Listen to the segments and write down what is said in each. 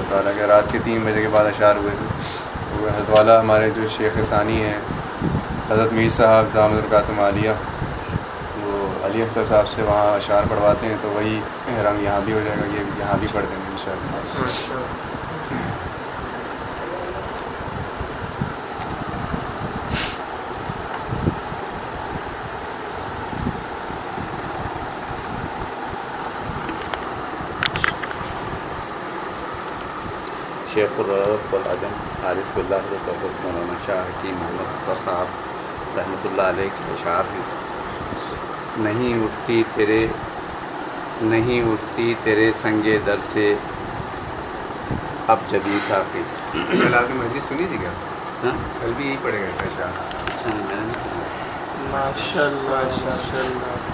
اللہ تعالیٰ کے رات کے تین بجے کے بعد اشعار ہوئے۔ تھے وہ حضرت والا ہمارے جو شیخ ثانی ہیں، حضرت میر صاحب دامد القاتم عالیہ، وہ علی اختر صاحب سے وہاں اشعار پڑھواتے ہیں، تو وہی رنگ یہاں بھی ہو جائے گا، یہ یہاں بھی پڑھ دیں گے ان شاء اللہ شیخ الرف العظم عارف اللہ مولانا شاہ کی محمد صاحب رحمۃ اللہ علیہ کے اشعار ہیں نہیں اٹھتی تیرے نہیں اٹھتی تیرے سنگ در سے۔ اب جبھی ساقی نے مسجد سنی تھی کیا؟ ہاں؟ کل بھی یہی پڑے گا اچھا ماشاء اللہ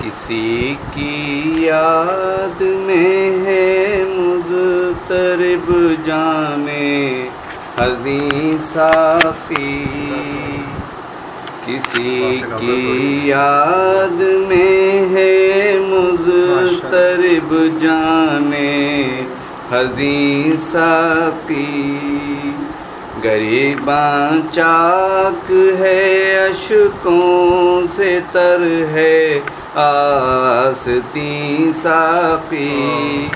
کسی کی یاد میں ہے مضطرب جانے حزین صافی کسی کی یاد میں ہے مضطرب جانے حزین صافی غریباں چاک ہے اشکوں سے تر ہے آستی ساقی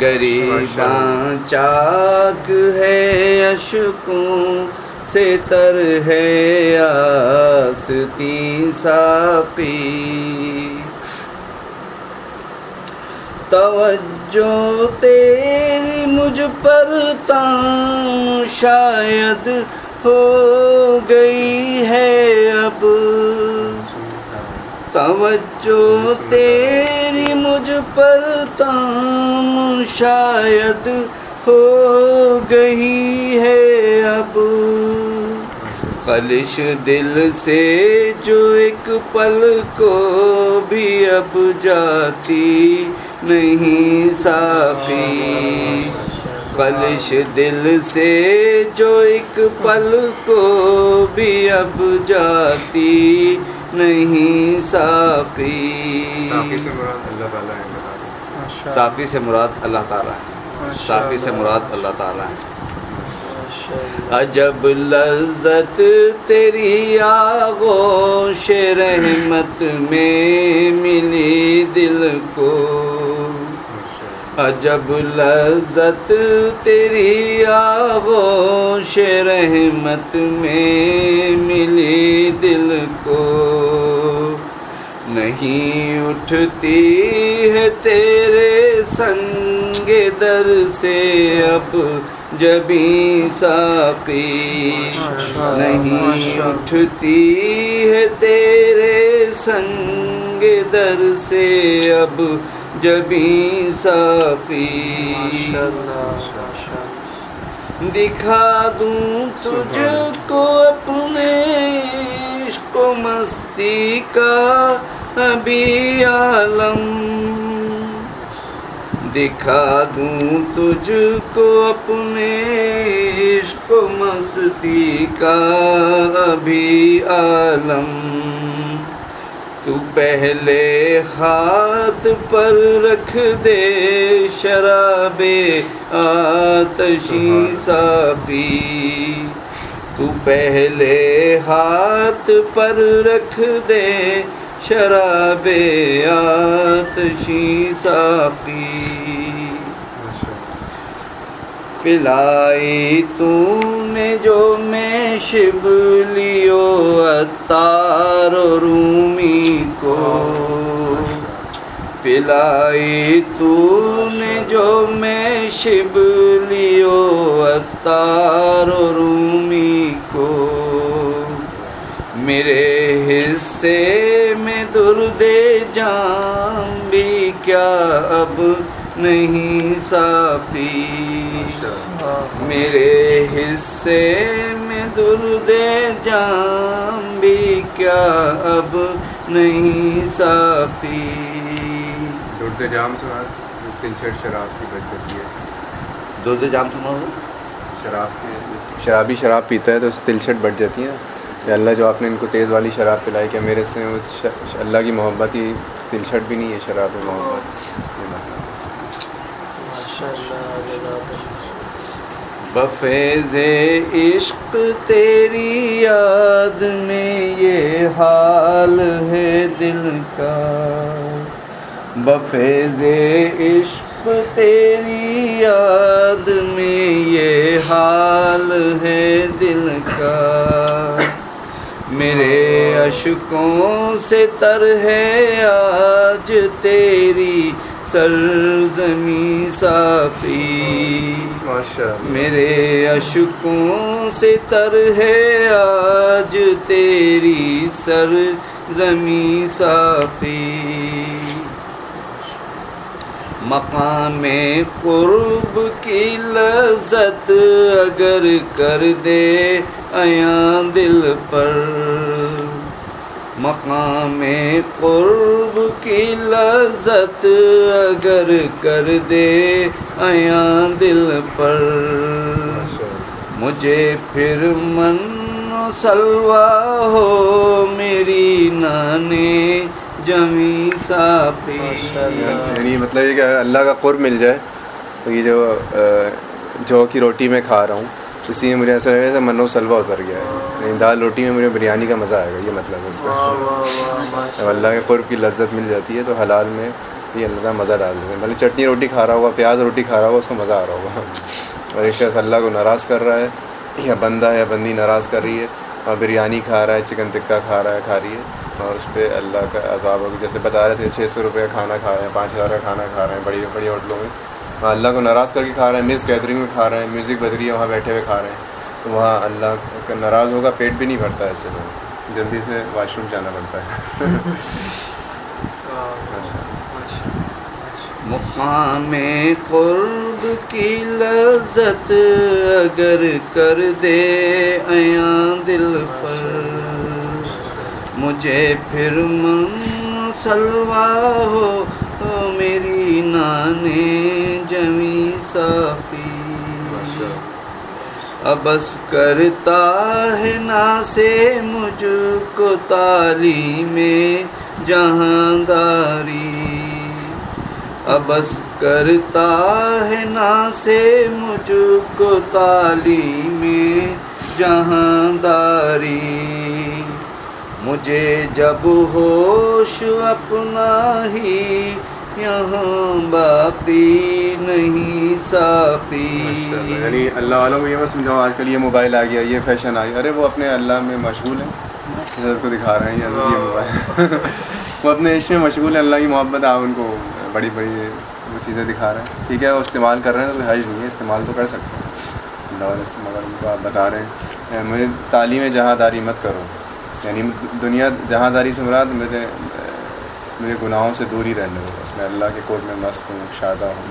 غریباں چاک ہے اشکوں سے تر ہے آستی ساقی توجہ تیری مجھ پر تاں شاید ہو گئی ہے اب۔ توجہ تیری پر تاں شاید ہو گئی ہے اب۔ خلش دل سے جو ایک پل کو بھی اب جاتی نہیں صافی خلش دل سے جو ایک پل کو بھی اب جاتی نہیں صافی ساقی سے مراد اللہ تعالیٰ ہے۔ صافی سے مراد اللہ تعالیٰ ہے۔ صافی سے مراد اللہ تعالیٰ ہے۔ عجب لذت تیری آغوش رحمت میں ملی دل کو۔ عجب لذت تیری آغوش رحمت میں ملی دل کو۔ نہیں اٹھتی ہے تیرے سنگ در سے اب جبیں ساقی۔ نہیں اٹھتی ہے تیرے سنگ در سے اب جبیں ساقی دکھا دوں تجھ کو اپنے عشق و مستی کا ابھی عالم۔ دکھا دوں تجھ کو اپنے عشق و مستی کا ابھی عالم۔ تو پہلے ہاتھ پر رکھ دے شراب آتشی ساقی۔ تو پہلے ہاتھ پر رکھ دے شراب آتشی ساقی۔ پلائی تو نے جو میں شبلیو اتار و رومی کو پلائی تو نے جو میں شبلیو اتار و رومی کو میرے حصے میں درد جام بھی کیا اب نہیں ساقی میرے حصے میں درد جام بھی کیا اب نہیں ساقی درد جام سے بعد تین شرٹ شراب کی بچ جاتی ہے۔ درد جام سنا شراب کی۔ شرابی شراب پیتا ہے تو اس تلچھٹ بٹ جاتی ہے کہ اللہ جو آپ نے ان کو تیز والی شراب پلائی کہ میرے سے اللہ کی محبت ہی تلچھٹ بھی نہیں ہے شراب محبت۔ بفیض عشق تیری یاد میں یہ حال ہے دل کا۔ بفیض عشق تیری یاد میں یہ حال ہے دل کا۔ میرے اشکوں سے تر ہے آج تیری سرزمی صافی میرے اشکوں سے تر ہے آج تیری سر زمیں صافی مقام قرب کی لذت اگر کر دے ایاں دل پر۔ مقام قرب کی لذت اگر کر دے ایاں دل پر۔ مجھے پھر من سلوا ہو میری نانے جمی یعنی مطلب یہ کہ اللہ کا قرب مل جائے تو یہ جو جو کی روٹی میں کھا رہا ہوں اسی میں مجھے ایسا لگا جیسے منو سلوا اتر گیا ہے۔ یعنی دال روٹی میں مجھے بریانی کا مزہ آئے گا یہ مطلب ہے اس کا۔ جب اللہ کے قرب کی لذت مل جاتی ہے تو حلال میں یہ اللہ کا مزہ ڈال دیتے ہیں۔ بھلے چٹنی روٹی کھا رہا ہوگا پیاز روٹی کھا رہا ہوگا اس کو مزہ آ رہا ہوگا۔ اور ایک شخص اللہ کو ناراض کر رہا ہے یا بندہ یا بندی ناراض کر رہی ہے اور بریانی کھا رہا ہے چکن ٹکا کھا رہا ہے کھا رہی ہے۔ اور اس پہ اللہ کا عذاب ہوگا۔ جیسے بتا رہے تھے چھ سو روپے کا کھانا کھا رہے ہیں پانچ ہزار کا کھانا کھا رہے ہیں بڑی بڑی ہوٹلوں میں۔ اللہ کو ناراض کر کے کھا رہے ہیں مس گیدرنگ میں کھا رہے ہیں میوزک بدری ہے وہاں بیٹھے ہوئے کھا رہے ہیں۔ تو وہاں اللہ کا ناراض ہوگا پیٹ بھی نہیں بھرتا ایسے لوگ جلدی سے واش روم جانا پڑتا ہے۔ مقام قرب کی لذت اگر کر دے ایاں دل پر مجھے پھر من سلوا ہو میری نانے جمی صافی۔ ابس کرتا ہے نا سے مجھ کو تعلیم جہاں داری ابس کرتا ہے نا سے مجھ کو تعلیم جہاں داری مجھے جب ہوش اپنا ہی یہاں باقی نہیں صافی۔ یعنی اللہ والوں کو یہ بس سمجھاؤ آج کل یہ موبائل آ گیا یہ فیشن آ گیا۔ ارے وہ اپنے اللہ میں مشغول ہیں۔ حضرت کو دکھا رہے ہیں یہ موبائل۔ وہ اپنے عشق میں مشغول ہیں اللہ کی محبت آپ ان کو بڑی بڑی وہ چیزیں دکھا رہے ہیں۔ ٹھیک ہے وہ استعمال کر رہے ہیں تو کوئی حج نہیں ہے استعمال تو کر سکتے ہیں۔ اللہ والے استعمال ان کو آپ بتا رہے ہیں۔ مجھے تعلیم جہاں داری مت کرو۔ یعنی دنیا جہاں داری سے مراد، میرے میرے گناہوں سے دور ہی رہنے دو، بس میں اللہ کے کوٹ میں مست ہوں، شادہ ہوں۔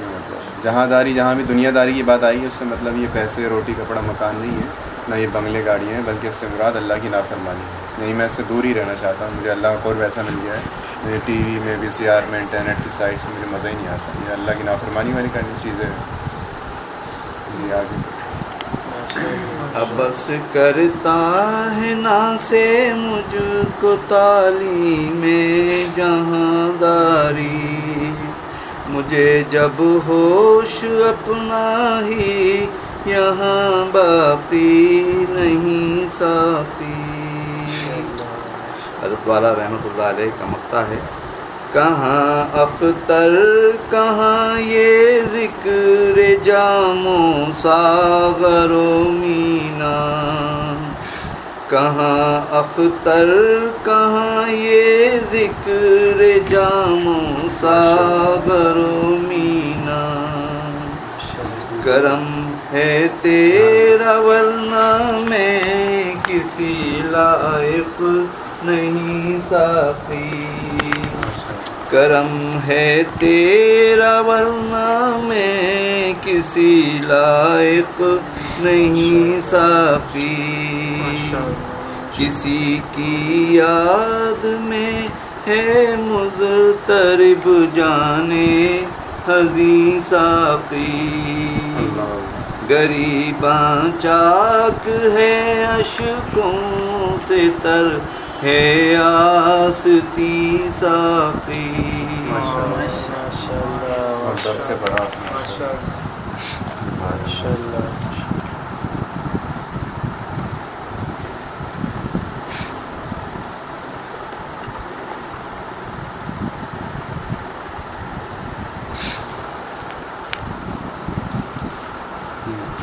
مطلب جہاں داری، جہاں بھی دنیا داری کی بات آئی ہے، اس سے مطلب یہ پیسے، روٹی، کپڑا، مکان نہیں ہے، نہ یہ بنگلے گاڑیاں ہیں، بلکہ اس سے مراد اللہ کی نافرمانی۔ ہے یعنی میں اس سے دور ہی رہنا چاہتا ہوں، مجھے اللہ کا قرب ایسا مل گیا ہے۔ مجھے ٹی وی میں وی سی آر میں، انٹرنیٹ کی سائٹ سے مجھے مزہ ہی نہیں آتا۔ یہ اللہ کی نافرمانی والی چیزیں جی آگے۔ ابس کرتا ہے نا سے مجھ کو تعلیم جہاں داری مجھے جب ہوش اپنا ہی یہاں باقی نہیں صافی حضرت والا رحمۃ اللہ علیہ کا مقتا ہے۔ کہاں اختر کہاں یہ ذکر جامو ساغر و مینا کہاں اختر کہاں یہ ذکر جامو ساغر و مینا کرم ہے تیرا ورنہ میں کسی لائق نہیں ساقی۔ کرم ہے تیرا ورنہ میں کسی لائق نہیں ساقی۔ کسی کی یاد میں ہے مضطرب جانے حزین ساقی۔ غریباں چاک ہے اشکوں سے تر ہے آستی ساقی۔ ماشاء اللہ ماشاء اللہ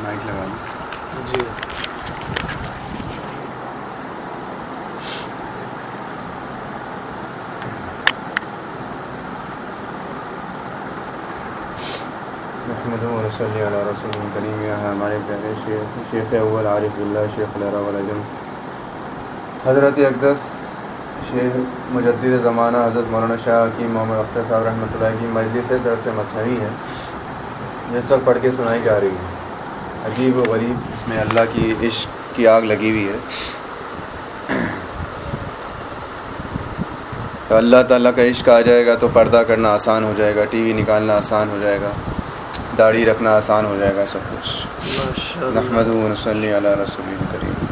مائک لگا دیں جی محمد صلی علیہ رسول کریم یہاں ہمارے پیارے شیخ شیخ اول عارف اللہ شیخ الرا الجم حضرت اقدس، شیخ مجدد زمانہ، حضرت مولانا شاہ کی محمد اختر صاحب رحمۃ اللہ کی مجلس درس مصنوعی ہے جس وقت پڑھ کے سنائی جا رہی ہے عجیب و غریب اس میں اللہ کی عشق کی آگ لگی ہوئی ہے۔ تو اللہ تعالیٰ کا عشق آ جائے گا تو پردہ کرنا آسان ہو جائے گا، ٹی وی نکالنا آسان ہو جائے گا۔ داڑھی رکھنا آسان ہو جائے گا سب کچھ۔ نحمد علیہ رسول کریم۔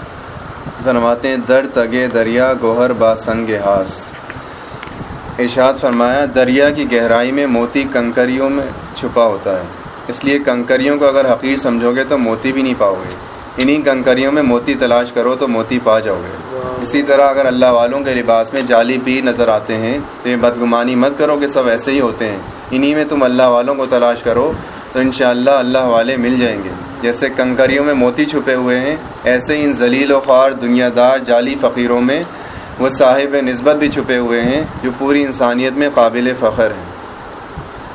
فرماتے ہیں در تگے دریا گوہر با سنگ ہاس۔ ارشاد فرمایا دریا کی گہرائی میں موتی کنکریوں میں چھپا ہوتا ہے۔ اس لیے کنکریوں کو اگر حقیر سمجھو گے تو موتی بھی نہیں پاؤ گے۔ انہی کنکریوں میں موتی تلاش کرو تو موتی پا جاؤ گے۔ اسی طرح اگر اللہ والوں کے لباس میں جعلی پیر نظر آتے ہیں تو یہ بدگمانی مت کرو کہ سب ایسے ہی ہوتے ہیں۔ انہی میں تم اللہ والوں کو تلاش کرو۔ تو انشاءاللہ اللہ والے مل جائیں گے۔ جیسے کنکریوں میں موتی چھپے ہوئے ہیں، ایسے ہی ان ذلیل و خوار دنیا دار جعلی فقیروں میں وہ صاحب نسبت بھی چھپے ہوئے ہیں، جو پوری انسانیت میں قابل فخر ہیں۔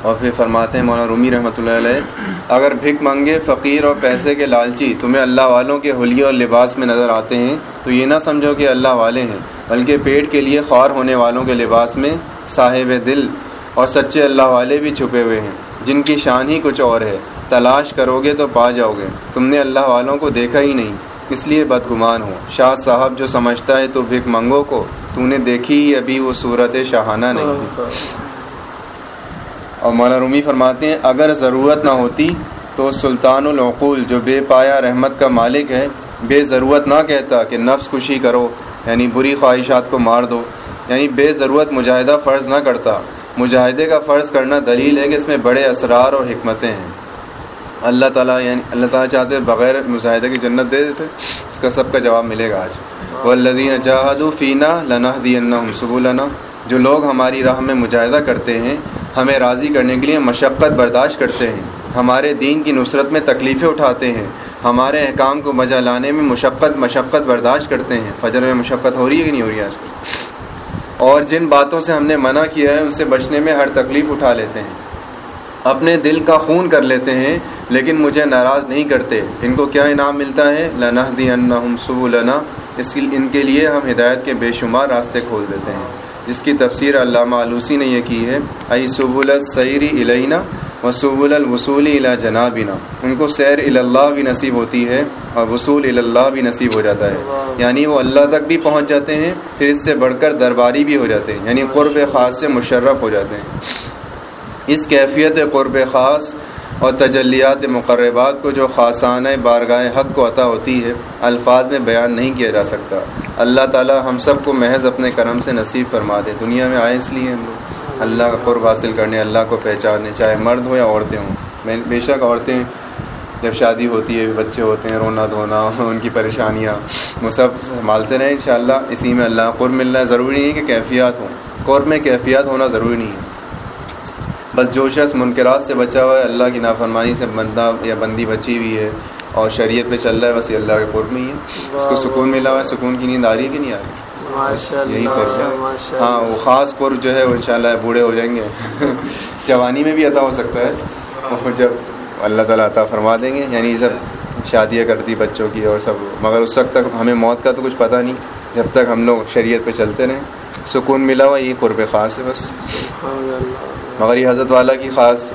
اور پھر فرماتے ہیں، مولانا رومی رحمۃ اللہ علیہ، اگر بھک منگے فقیر اور پیسے کے لالچی تمہیں اللہ والوں کے حلیے اور لباس میں نظر آتے ہیں، تو یہ نہ سمجھو کہ اللہ والے ہیں، بلکہ پیٹ کے لیے خوار ہونے والوں کے لباس میں صاحب دل اور سچے اللہ والے بھی چھپے ہوئے ہیں۔ جن کی شان ہی کچھ اور ہے، تلاش کرو گے تو پا جاؤ گے تم نے اللہ والوں کو دیکھا ہی نہیں، اس لیے بدگمان ہو۔ شاہ صاحب جو سمجھتا ہے تو بھک منگو کو، تو نے دیکھی ہی ابھی وہ صورت شاہانہ نہیں۔ اور مولانا رومی فرماتے ہیں، اگر ضرورت نہ ہوتی تو سلطان العقول جو بے پایا رحمت کا مالک ہے، بے ضرورت نہ کہتا کہ نفس خوشی کرو یعنی بری خواہشات کو مار دو۔ یعنی بے ضرورت مجاہدہ فرض نہ کرتا۔ مجاہدے کا فرض کرنا دلیل ہے کہ اس میں بڑے اسرار اور حکمتیں ہیں۔ اللہ تعالیٰ یعنی اللہ تعالیٰ چاہتے بغیر مجاہدے کی جنت دے دیتے، اس کا سب کا جواب ملے گا آج۔ والذین جاہدوا فینا لنہدینہم سبلنا۔ جو لوگ ہماری راہ میں مجاہدہ کرتے ہیں، ہمیں راضی کرنے کے لیے مشقت برداشت کرتے ہیں۔ ہمارے دین کی نصرت میں تکلیفیں اٹھاتے ہیں۔ ہمارے احکام کو مزہ لانے میں مشقت مشقت برداشت کرتے ہیں۔ فجر میں مشقت ہو رہی ہے کہ نہیں ہو رہی ہے آج؟ کل اور جن باتوں سے ہم نے منع کیا ہے، ان سے بچنے میں ہر تکلیف اٹھا لیتے ہیں۔ اپنے دل کا خون کر لیتے ہیں، لیکن مجھے ناراض نہیں کرتے۔ ان کو کیا انعام ملتا ہے؟ لنا دی سبولنا اس ان کے لیے ہم ہدایت کے بے شمار راستے کھول دیتے ہیں۔ جس کی تفسیر علامہ آلوسی نے یہ کی ہے۔ ائی سب السعری علینا و سبول الوصولی الا جنابنا۔ ان کو سیر اللہ بھی نصیب ہوتی ہے اور وصول اللہ بھی نصیب ہو جاتا ہے۔ یعنی وہ اللہ تک بھی پہنچ جاتے ہیں، پھر اس سے بڑھ کر درباری بھی ہو جاتے ہیں۔ یعنی قرب خاص سے مشرف ہو جاتے ہیں۔ اس کیفیت قرب خاص اور تجلیات مقربات کو جو خاصانہ بارگاہ حق کو عطا ہوتی ہے، الفاظ میں بیان نہیں کیا جا سکتا۔ اللہ تعالی ہم سب کو محض اپنے کرم سے نصیب فرما دے۔ دنیا میں آئے اس لیے ہم لوگ۔ اللہ کا قرب حاصل کرنے، اللہ کو پہچانے چاہے مرد ہو یا عورتیں ہوں۔ بے شک عورتیں جب شادی ہوتی ہے، بچے ہوتے ہیں، رونا دھونا، ان کی پریشانیاں، وہ سب سنبھالتے رہیں انشاءاللہ۔ اسی میں اللہ قرب ملنا ضروری نہیں ہے کہ کیفیات ہوں۔ قرب میں کیفیات ہونا ضروری نہیں ہے۔ بس جو شخص منکرات سے بچا ہوا ہے، اللہ کی نافرمانی سے بندہ یا بندی بچی ہوئی ہے اور شریعت پہ چل رہا ہے بس یہ اللہ کے قرب میں ہی ہے۔ اس کو سکون ملا ہوا ہے، سکون کی نیند آ رہی ہے کہ نہیں آ رہی؟ یہی فرق ہے ہاں وہ خاص قرب جو ہے وہ انشاءاللہ بوڑھے ہو جائیں گے۔ جوانی میں بھی عطا ہو سکتا ہے۔ جب اللہ تعالیٰ عطا فرما دیں گے یعنی سب شادیاں کرتی بچوں کی اور سب مگر اس وقت تک ہمیں موت کا تو کچھ پتہ نہیں۔ جب تک ہم لوگ شریعت پہ چلتے رہیں سکون ملا ہوا یہ قرب خاص ہے بس۔ مگر یہ حضرت والا کی خاص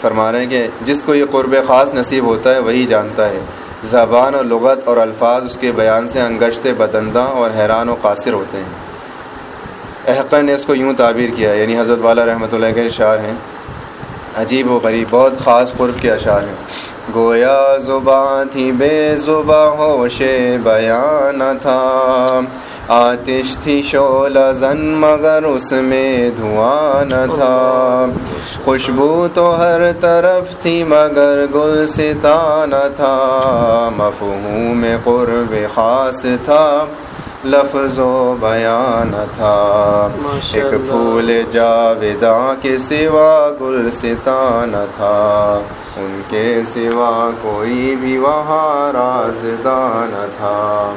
فرما رہے ہیں کہ جس کو یہ قرب خاص نصیب ہوتا ہے وہی جانتا ہے۔ زبان اور لغت اور الفاظ اس کے بیان سے انگشت بدندہ اور حیران و قاصر ہوتے ہیں۔ احقر نے اس کو یوں تعبیر کیا یعنی حضرت والا رحمۃ اللہ کے اشعار ہیں۔ عجیب و غریب، بہت خاص قرب کے اشعار ہیں۔ گویا زباں تھی بے زباں ہوش بیان تھا۔ آتش تھی شولا زن مگر اس میں دھواں نہ تھا۔ خوشبو تو ہر طرف تھی مگر گل ستا نہ تھا۔ مفہوم میں قرب خاص تھا لفظ و بیان تھا۔ ایک پھول جاویداں کے سوا گل ستان تھا۔ ان کے سوا کوئی بھی وہاں رازدان تھا۔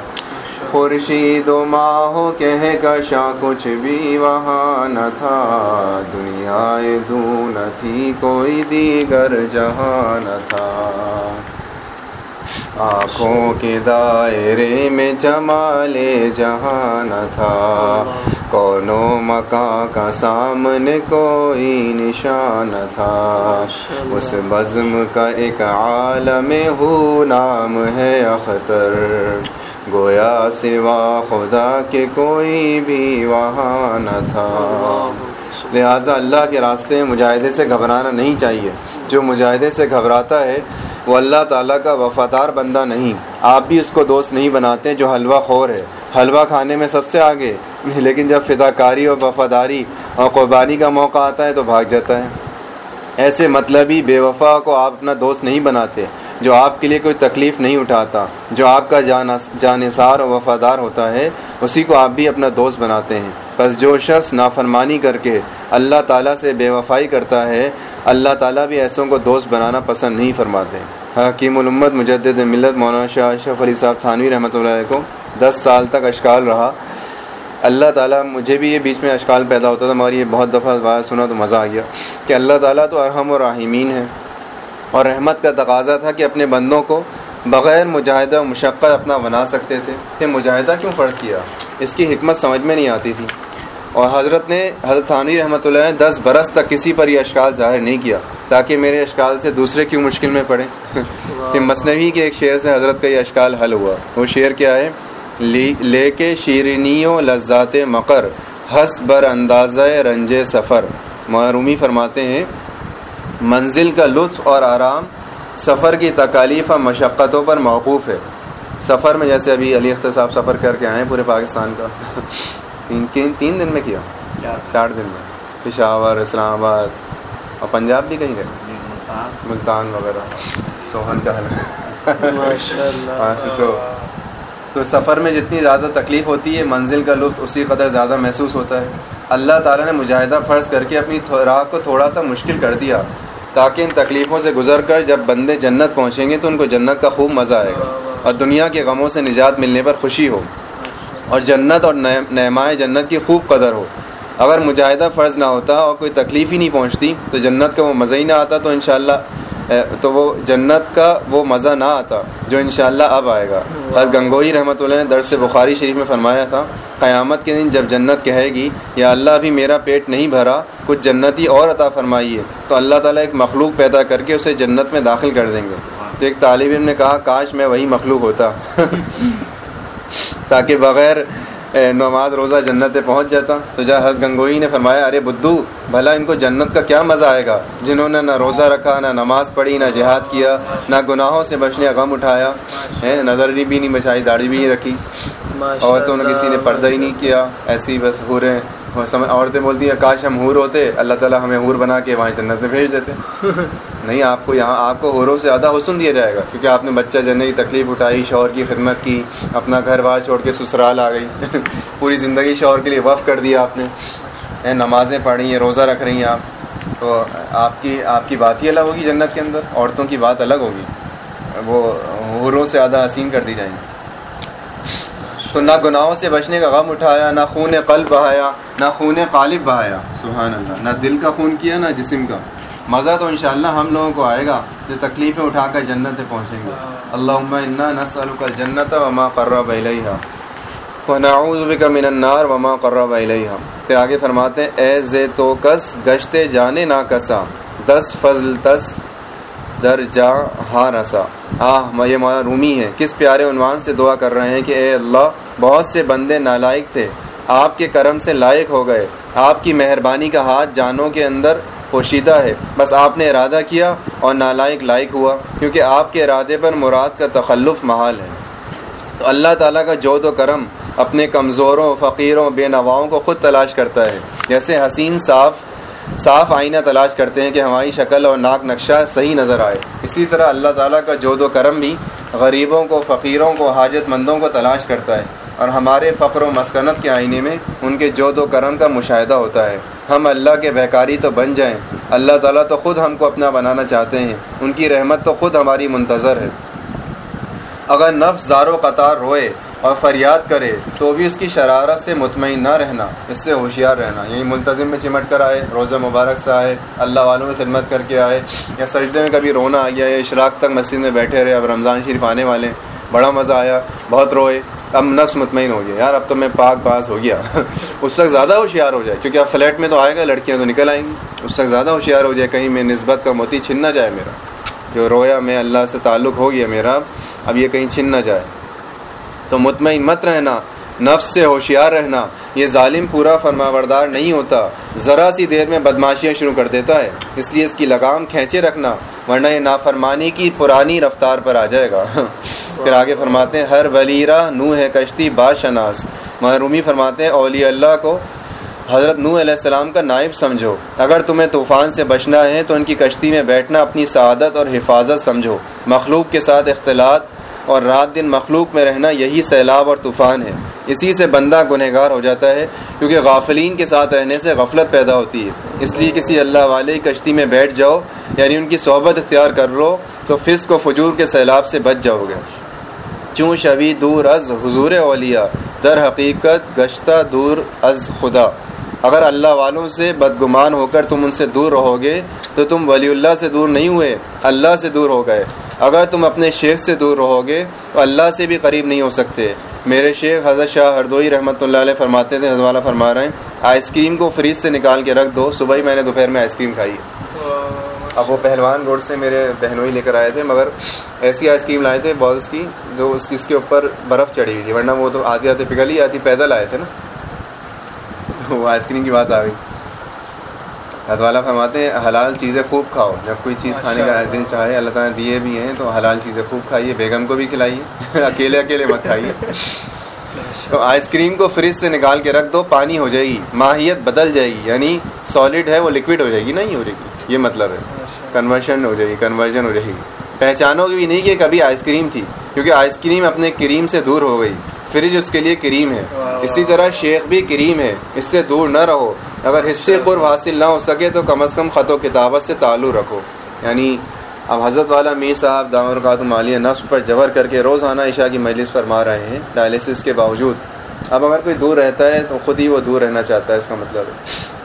خورشید و ماہو کہہ کشا کچھ بھی وہاں نہ تھا۔ دنیا دون تھی، کوئی دیگر جہاں نہ تھا۔ آنکھوں کے دائرے میں جمال جہان تھا۔ کونو مکان کا سامنے کوئی نشان تھا۔ اس بزم کا ایک عالم ہو، نام ہے اختر۔ گویا سوا خدا کے کوئی بھی وہاں نہ تھا۔ لہٰذا اللہ کے راستے میں مجاہدے سے گھبرانا نہیں چاہیے۔ جو مجاہدے سے گھبراتا ہے، وہ اللہ تعالیٰ کا وفادار بندہ نہیں۔ آپ بھی اس کو دوست نہیں بناتے جو حلوہ خور ہے۔ حلوہ کھانے میں سب سے آگے۔ لیکن جب فدا کاری اور وفاداری اور قربانی کا موقع آتا ہے تو بھاگ جاتا ہے۔ ایسے مطلبی بے وفا کو آپ اپنا دوست نہیں بناتے۔ جو آپ کے لیے کوئی تکلیف نہیں اٹھاتا، جو آپ کا جانصار اور وفادار ہوتا ہے، اسی کو آپ بھی اپنا دوست بناتے ہیں۔ بس جو شخص نافرمانی کر کے اللہ تعالیٰ سے بے وفائی کرتا ہے، اللہ تعالیٰ بھی ایسوں کو دوست بنانا پسند نہیں فرماتے۔ حکیم الامت مجدد ملت مولانا شاہ اشرف علی صاحب تھانوی رحمۃ اللہ کو دس سال تک اشکال رہا۔ اللہ تعالیٰ مجھے بھی یہ بیچ میں اشکال پیدا ہوتا تھا، مگر یہ بہت دفعہ سنا تو مزہ آ گیا کہ اللہ تعالیٰ تو ارحم و راہمین ہے۔ اور رحمت کا تقاضا تھا کہ اپنے بندوں کو بغیر مجاہدہ مشقت اپنا بنا سکتے تھے کہ مجاہدہ کیوں فرض کیا؟ اس کی حکمت سمجھ میں نہیں آتی تھی۔ اور حضرت نے حضرت ثانی رحمۃ اللہ نے دس برس تک کسی پر یہ اشکال ظاہر نہیں کیا تاکہ میرے اشکال سے دوسرے کیوں مشکل میں پڑے؟ کہ مصنوعی کے ایک شعر سے حضرت کا یہ اشکال حل ہوا۔ وہ شعر کیا ہے؟ لے کے شیرینی و لذات مقر ہس بر انداز رنج سفر۔ معرومی فرماتے ہیں منزل کا لطف اور آرام سفر کی تکالیف اور مشقتوں پر موقوف ہے۔ سفر میں جیسے ابھی علی اختر صاحب سفر کر کے آئے پورے پاکستان کا۔ تین تین دن میں کیا؟ چار دن میں۔ پشاور اسلام آباد اور پنجاب بھی کہیں گئے ملتان۔ وغیرہ۔ سوہن کا وہاں سے تو۔ تو سفر میں جتنی زیادہ تکلیف ہوتی ہے منزل کا لطف اسی قدر زیادہ محسوس ہوتا ہے۔ اللہ تعالیٰ نے مجاہدہ فرض کر کے اپنی راہ کو تھوڑا سا مشکل کر دیا۔ تاکہ ان تکلیفوں سے گزر کر جب بندے جنت پہنچیں گے تو ان کو جنت کا خوب مزہ آئے گا اور دنیا کے غموں سے نجات ملنے پر خوشی ہو اور جنت اور نعمائے جنت کی خوب قدر ہو۔ اگر مجاہدہ فرض نہ ہوتا اور کوئی تکلیف ہی نہیں پہنچتی تو جنت کا وہ مزہ ہی نہ آتا تو انشاءاللہ تو وہ جنت کا وہ مزہ نہ آتا، جو انشاءاللہ اب آئے گا۔ حضرت گنگوئی رحمۃ اللہ نے درس بخاری شریف میں فرمایا تھا، قیامت کے دن جب جنت کہے گی، یا اللہ ابھی میرا پیٹ نہیں بھرا، کچھ جنتی اور عطا فرمائیے، تو اللہ تعالیٰ ایک مخلوق پیدا کر کے اسے جنت میں داخل کر دیں گے۔ تو ایک طالب علم نے کہا، کاش میں وہی مخلوق ہوتا۔ تاکہ بغیر نماز روزہ جنت پہنچ جاتا۔ تو جا حضرت گنگوئی نے فرمایا، ارے بدھو بھلا ان کو جنت کا کیا مزہ آئے گا؟ جنہوں نے نہ روزہ رکھا، نہ نماز پڑھی، نہ جہاد کیا، نہ گناہوں سے بچنے غم اٹھایا نظر بھی نہیں بچائی، داڑھی بھی نہیں رکھی۔ عورتوں نے کسی نے پردہ ہی نہیں کیا ایسی بس ہو رہے ہیں عورتیں بولتی ہیں کاش ہم حور ہوتے اللہ تعالیٰ ہمیں حور بنا کے وہاں جنت میں بھیج دیتے۔ نہیں آپ کو یہاں آپ کو حوروں سے زیادہ حسن دیا جائے گا کیونکہ آپ نے بچہ جننے کی تکلیف اٹھائی شوہر کی خدمت کی اپنا گھر بار چھوڑ کے سسرال آ گئی۔ پوری زندگی شوہر کے لیے وف کر دیا آپ نے۔ نمازیں پڑھی ہیں روزہ رکھ رہی ہیں آپ۔ تو آپ کی آپ کی بات ہی الگ ہوگی جنت کے اندر؟ عورتوں کی بات الگ ہوگی۔ وہ حوروں سے زیادہ حسین کر دی جائیں۔ گی تو نہ گناہوں سے بچنے کا غم اٹھایا، نہ خون قلب بہایا، نہ خون غالب بہایا۔ سبحان اللہ۔ نہ دل کا خون کیا، نہ جسم کا۔ مزہ تو انشاءاللہ ہم لوگوں کو آئے گا جو تکلیفیں اٹھا کر جنت پہنچیں گے۔ اللہ انا نسل کا جنت وما قرب الیہا۔ ونعوذ بک من النار وما قرب الیہا۔ پھر آگے فرماتے ہیں، اے زے تو کس گشتے جانے نہ کسا۔ دس فضل تس در جا رسا آہ یہ مولانا رومی ہے کس پیارے عنوان سے دعا کر رہے ہیں کہ اے اللہ، بہت سے بندے نالائق تھے۔ آپ کے کرم سے لائق ہو گئے۔ آپ کی مہربانی کا ہاتھ جانوں کے اندر پوشیدہ ہے۔ بس آپ نے ارادہ کیا اور نالائق لائق ہوا، کیونکہ آپ کے ارادے پر مراد کا تخلف محال ہے۔ تو اللہ تعالیٰ کا جود و کرم اپنے کمزوروں، فقیروں، بے نواؤں کو خود تلاش کرتا ہے۔ جیسے حسین صاف صاف آئینہ تلاش کرتے ہیں کہ ہماری شکل اور ناک نقشہ صحیح نظر آئے۔ اسی طرح اللہ تعالیٰ کا جود و کرم بھی غریبوں کو، فقیروں کو، حاجت مندوں کو تلاش کرتا ہے۔ اور ہمارے فقر و مسکنت کے آئینے میں ان کے جود و کرم کا مشاہدہ ہوتا ہے۔ ہم اللہ کے بہکاری تو بن جائیں۔ اللہ تعالیٰ تو خود ہم کو اپنا بنانا چاہتے ہیں۔ ان کی رحمت تو خود ہماری منتظر ہے۔ اگر نفس زار و قطار روئے اور فریاد کرے تو بھی اس کی شرارت سے مطمئن نہ رہنا، اس سے ہوشیار رہنا۔ یعنی ملتظم میں چمٹ کر آئے، روزہ مبارک سے آئے، اللہ والوں میں خدمت کر کے آئے، یا سجدے میں کبھی رونا آ گیا، یا اشراق تک مسجد میں بیٹھے رہے، اب رمضان شریف آنے والے بڑا مزہ آیا، بہت روئے، اب نفس مطمئن ہو گیا، یار اب تو میں پاک باز ہو گیا۔ اس تک زیادہ ہوشیار ہو جائے کیونکہ اب فلیٹ میں تو آئے گا، لڑکیاں تو نکل آئیں گی۔ اس تک زیادہ ہوشیار ہو جائے، کہیں میں نسبت کا موتی چھن نہ جائے میرا۔ جو رویا میں اللہ سے تعلق ہو گیا میرا، اب یہ کہیں چھن نہ جائے۔ تو مطمئن مت رہنا، نفس سے ہوشیار رہنا، یہ ظالم پورا فرما بردار نہیں ہوتا، ذرا سی دیر میں بدماشیاں شروع کر دیتا ہے، اس لیے اس کی لگام کھینچے رکھنا، ورنہ یہ نافرمانی کی پرانی رفتار پر آ جائے گا۔ پھر آگے فرماتے ہیں، ہر ولیرہ نو ہے کشتی باشناس محرومی فرماتے ہیں اولی اللہ کو حضرت نو علیہ السلام کا نائب سمجھو۔ اگر تمہیں طوفان سے بچنا ہے، تو ان کی کشتی میں بیٹھنا اپنی سعادت اور حفاظت سمجھو۔ مخلوق کے ساتھ اختلاط اور رات دن مخلوق میں رہنا یہی سیلاب اور طوفان ہے۔ اسی سے بندہ گنہگار ہو جاتا ہے کیونکہ غافلین کے ساتھ رہنے سے غفلت پیدا ہوتی ہے۔ اس لیے کسی اللہ والے کشتی میں بیٹھ جاؤ یعنی ان کی صحبت اختیار کر لو، تو فسق و فجور کے سیلاب سے بچ جاؤ گے۔ چوں شوی دور از حضور اولیاء، در حقیقت گشتہ دور از خدا۔ اگر اللہ والوں سے بدگمان ہو کر تم ان سے دور رہو گے، تو تم ولی اللہ سے دور نہیں ہوئے، اللہ سے دور ہو گئے۔ اگر تم اپنے شیخ سے دور رہو گے، تو اللہ سے بھی قریب نہیں ہو سکتے۔ میرے شیخ حضرت شاہ ہردوئی رحمۃ اللہ علیہ فرماتے تھے حضرت فرما رہے ہیں، آئس کریم کو فریج سے نکال کے رکھ دو، صبح ہی میں نے دوپہر میں آئس کریم کھائی۔ اب وہ پہلوان روڈ سے میرے بہنوئی لے کر آئے تھے، مگر ایسی آئس کریم لائے تھے بالس کی، جو اس چیز کے اوپر برف چڑھی ہوئی تھی، ورنہ وہ تو آتے آتے پگھل ہی آتی، پیدل آئے تھے نا۔ تو وہ آئس کریم کی بات آ گئی۔ والا فرماتے ہیں حلال چیزیں خوب کھاؤ۔ جب کوئی چیز کھانے کا دل چاہے اللہ تعالیٰ دیے بھی ہیں تو حلال چیزیں خوب کھائیے بیگم کو بھی کھلائیے اکیلے اکیلے مت کھائیے۔ تو آئس کریم کو فریج سے نکال کے رکھ دو پانی ہو جائے گی ماہیت بدل جائے گی یعنی سالڈ ہے وہ لکوڈ ہو جائے گی نہیں ہو جائے گی۔ یہ مطلب ہے۔ کنورشن ہو جائے گی کنورژن ہو جائے گی۔ پہچانو بھی نہیں کہ کبھی آئس کریم تھی کیونکہ آئس کریم اپنے کریم سے دور ہو گئی۔ فریج اس کے لیے کریم ہے۔ اسی طرح شیخ بھی کریم ہے اس سے دور نہ رہو۔ اگر حصے قرب حاصل نہ ہو سکے تو کم از کم خط و کتابت سے تعلق رکھو۔ یعنی اب حضرت والا میر صاحب دامر خاتم مالیہ نصب پر جبر کر کے روزانہ عشاء کی مجلس فرما رہے ہیں ڈائلسس کے باوجود۔ اب اگر کوئی دور رہتا ہے تو خود ہی وہ دور رہنا چاہتا ہے، اس کا مطلب ہے۔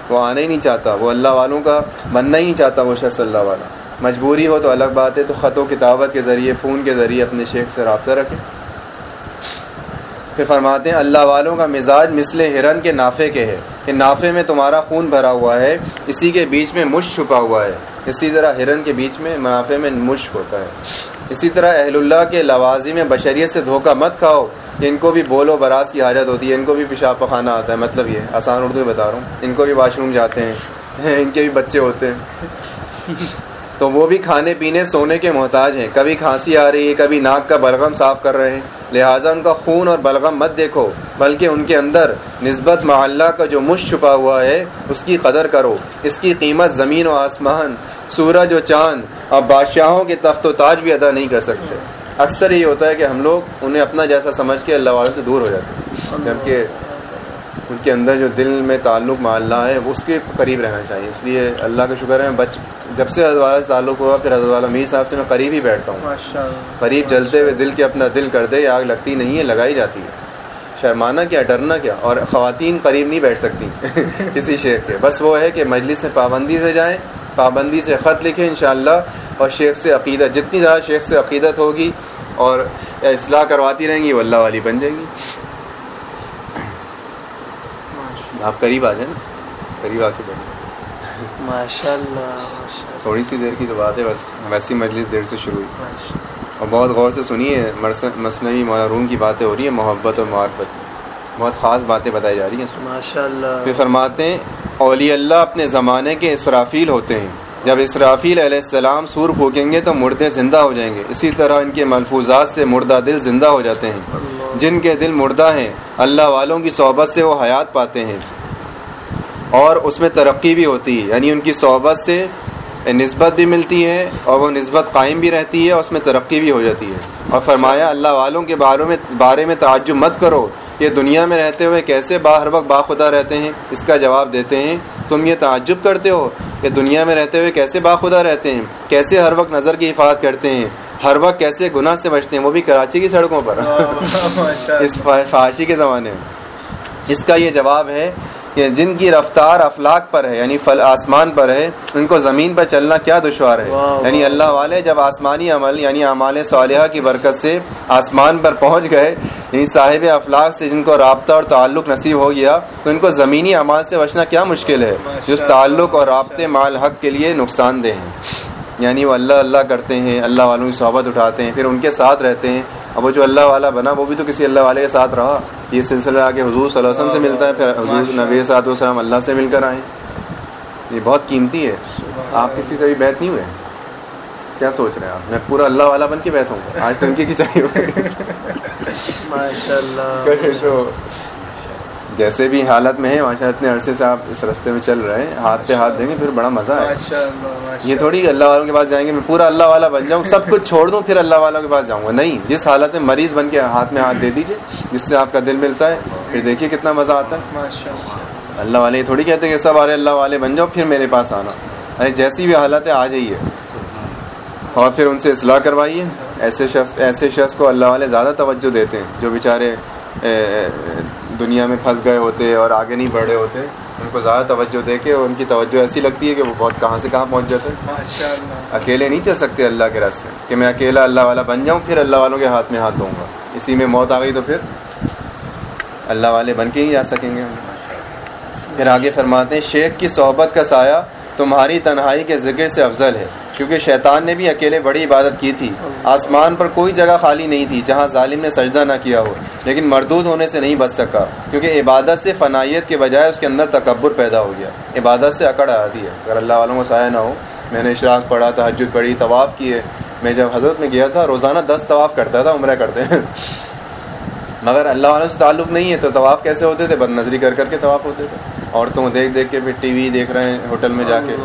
وہ آنا ہی نہیں چاہتا، وہ اللہ والوں کا بننا ہی نہیں چاہتا وہ شخص اللہ والا۔ مجبوری ہو تو الگ بات ہے، تو خط و کتابت کے ذریعے، فون کے ذریعے اپنے شیخ سے رابطہ رکھیں۔ پھر فرماتے ہیں، اللہ والوں کا مزاج مثل ہرن کے نافے کے ہے۔ کہ نافے میں تمہارا خون بھرا ہوا ہے، اسی کے بیچ میں مشک چھپا ہوا ہے۔ اسی طرح ہرن کے بیچ میں نافے میں مشک ہوتا ہے۔ اسی طرح اہل اللہ کے لوازی میں بشریت سے دھوکہ مت کھاؤ۔ ان کو بھی بولو، براز کی حاجت ہوتی ہے۔ ان کو بھی پیشاب پخانا آتا ہے۔ مطلب یہ آسان اردو میں بتا رہا ہوں۔ ان کو بھی واش روم جاتے ہیں۔ ان کے بھی بچے ہوتے ہیں۔ تو وہ بھی کھانے پینے سونے کے محتاج ہیں۔ کبھی کھانسی آ رہی ہے، کبھی ناک کا بلغم صاف کر رہے ہیں۔ لہٰذا ان کا خون اور بلغم مت دیکھو، بلکہ ان کے اندر نسبت محلہ کا جو مش چھپا ہوا ہے، اس کی قدر کرو۔ اس کی قیمت زمین و آسمان، سورج و چاند اور بادشاہوں کے تخت و تاج بھی ادا نہیں کر سکتے۔ اکثر یہ ہوتا ہے کہ ہم لوگ انہیں اپنا جیسا سمجھ کے اللہ والوں سے دور ہو جاتے ہیں، جبکہ ان کے اندر جو دل میں تعلق محلہ ہے وہ اس کے قریب رہنا چاہیے۔ اس لیے اللہ کا شکر ہے بچ جب سے حضرت سے تعلق ہوا پھر حضرت میر صاحب سے میں قریب ہی بیٹھتا ہوں۔ قریب جلتے ہوئے دل کے اپنا دل کر دے آگ لگتی نہیں ہے لگائی جاتی ہے۔ شرمانا کیا ڈرنا کیا؟ اور خواتین قریب نہیں بیٹھ سکتی کسی شیخ کے۔ بس وہ ہے کہ مجلس سے پابندی سے جائیں پابندی سے خط لکھیں انشاءاللہ اور شیخ سے عقیدت جتنی زیادہ شیخ سے عقیدت ہوگی اور اصلاح کرواتی رہیں گی وہ اللہ والی بن جائے گی۔ آپ قریب آ جائیں قریب آ کے بیٹھیں۔ ماشاء اللہ تھوڑی سی دیر کی تو بات ہے بس ویسی مجلس دیر سے شروع ہوئی۔ اور بہت غور سے سنیے مصنوعی معروم کی باتیں ہو رہی ہیں محبت اور معرفت۔ بہت خاص باتیں بتائی جا رہی ہیں۔ ماشاء اللہ پھر فرماتے ہیں اولی اللہ اپنے زمانے کے اسرافیل ہوتے ہیں۔ جب اسرافیل علیہ السلام سور پھونکیں گے تو مردے زندہ ہو جائیں گے۔ اسی طرح ان کے ملفوظات سے مردہ دل زندہ ہو جاتے ہیں۔ جن کے دل مردہ ہیں اللہ والوں کی صحبت سے وہ حیات پاتے ہیں اور اس میں ترقی بھی ہوتی ہے یعنی ان کی صحبت سے نسبت بھی ملتی ہے اور وہ نسبت قائم بھی رہتی ہے، اور اس میں ترقی بھی ہو جاتی ہے۔ اور فرمایا، اللہ والوں کے بارے میں بارے میں تعجب مت کرو، یہ دنیا میں رہتے ہوئے کیسے با ہر وقت باخدا رہتے ہیں؟ اس کا جواب دیتے ہیں، تم یہ تعجب کرتے ہو کہ دنیا میں رہتے ہوئے کیسے باخدا رہتے ہیں؟ کیسے ہر وقت نظر کی حفاظت کرتے ہیں؟ ہر وقت کیسے گناہ سے بچتے ہیں وہ بھی کراچی کی سڑکوں پر۔ اس فحاشی کے زمانے میں۔ اس کا یہ جواب ہے کہ جن کی رفتار افلاق پر ہے یعنی فل آسمان پر ہے ان کو زمین پر چلنا کیا دشوار ہے۔ یعنی اللہ والے جب آسمانی عمل یعنی اعمال صالحہ کی برکت سے آسمان پر پہنچ گئے یعنی صاحب افلاق سے جن کو رابطہ اور تعلق نصیب ہو گیا تو ان کو زمینی اعمال سے بچنا کیا مشکل ہے؟ جو تعلق اور رابطے مال حق کے لیے نقصان دہ ہیں۔ یعنی وہ اللہ اللہ کرتے ہیں اللہ والوں کی صحبت اٹھاتے ہیں پھر ان کے ساتھ رہتے ہیں۔ اب وہ جو اللہ والا بنا وہ بھی تو کسی اللہ والے کے ساتھ رہا۔ یہ سلسلہ آگے حضور صلی اللہ علیہ وسلم سے ملتا ہے پھر حضور نبی صاحب وسلم اللہ سے مل کر آئیں یہ بہت قیمتی ہے۔ آپ کسی سے بھی بیت نہیں ہوئے۔ کیا سوچ رہے ہیں آپ؟ میں پورا اللہ والا بن کے بیٹھوں آج ان کی چاہیے۔ جیسے بھی حالت میں ہے ماشاء اتنے عرصے سے آپ اس رستے میں چل رہے ہیں ہاتھ پہ ہاتھ دیں گے پھر بڑا مزہ ہے یہ تھوڑی اللہ والوں کے پاس جائیں گے میں پورا اللہ والا بن جاؤں سب کچھ چھوڑ دوں پھر اللہ والوں کے پاس جاؤں گا۔ نہیں جس حالت میں مریض بن کے ہاتھ میں ہاتھ دے دیجیے جس سے آپ کا دل ملتا ہے پھر دیکھیے کتنا مزہ آتا ہے۔ اللہ والے یہ تھوڑی کہتے ہیں کہ سب آرے اللہ والے بن جاؤ پھر میرے پاس آنا۔ جیسی بھی حالت ہے آ جائیے۔ اور پھر ان سے اصلاح کروائیے۔ ایسے شخص ایسے شخص کو اللہ والے زیادہ توجہ دیتے ہیں جو بیچارے دنیا میں پھنس گئے ہوتے اور آگے نہیں بڑھے ہوتے ان کو زیادہ توجہ دے کے ان کی توجہ ایسی لگتی ہے کہ وہ بہت کہاں سے کہاں پہنچ جاتے اکیلے نہیں چل سکتے اللہ کے راستے کہ میں اکیلا اللہ والا بن جاؤں پھر اللہ والوں کے ہاتھ میں ہاتھ دوں گا۔ اسی میں موت آ گئی تو پھر اللہ والے بن کے ہی جا سکیں گے۔ پھر آگے فرماتے ہیں شیخ کی صحبت کا سایہ تمہاری تنہائی کے ذکر سے افضل ہے۔ کیونکہ شیطان نے بھی اکیلے بڑی عبادت کی تھی۔ آسمان پر کوئی جگہ خالی نہیں تھی جہاں ظالم نے سجدہ نہ کیا ہو، لیکن مردود ہونے سے نہیں بچ سکا۔ کیونکہ عبادت سے فنائیت کے بجائے اس کے اندر تکبر پیدا ہو گیا۔ عبادت سے اکڑ آتی ہے اگر اللہ والوں کو سایہ نہ ہو، میں نے اشراق پڑھا تحجد پڑھی، طواف کیے۔ میں جب حضرت میں گیا تھا، روزانہ دس طواف کرتا تھا، عمرہ کرتے ہیں۔ مگر اللہ والوں سے تعلق نہیں ہے تو طواف کیسے ہوتے تھے؟ بد نظری کر کر کے طواف ہوتے تھے۔ عورتوں دیکھ دیکھ کے پھر ٹی وی دیکھ رہے ہیں ہوٹل میں جا کے۔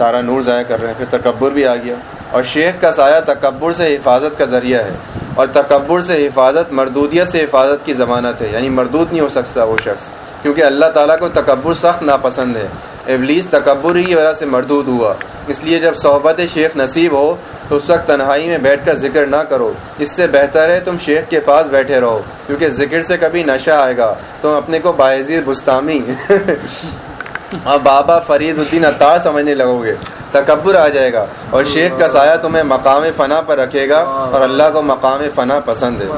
سارا نور ضائع کر رہے ہیں، پھر تکبر بھی آ گیا۔ اور شیخ کا سایہ تکبر سے حفاظت کا ذریعہ ہے۔ اور تکبر سے حفاظت مردودیت سے حفاظت کی ضمانت ہے۔ یعنی مردود نہیں ہو سکتا وہ شخص، کیونکہ اللہ تعالیٰ کو تکبر سخت ناپسند ہے۔ ابلیس تکبر ہی کی وجہ سے مردود ہوا۔ اس لیے جب صحبت شیخ نصیب ہو، تو اس وقت تنہائی میں بیٹھ کر ذکر نہ کرو۔ اس سے بہتر ہے تم شیخ کے پاس بیٹھے رہو، کیونکہ ذکر سے کبھی نشہ آئے گا۔ تم اپنے کو باعزیر بستامی۔ اور بابا فرید الدین اطار سمجھنے لگو گے تکبر آ جائے گا اور شیخ کا سایہ تمہیں مقام فنا پر رکھے گا اور اللہ کو مقام فنا پسند ہے۔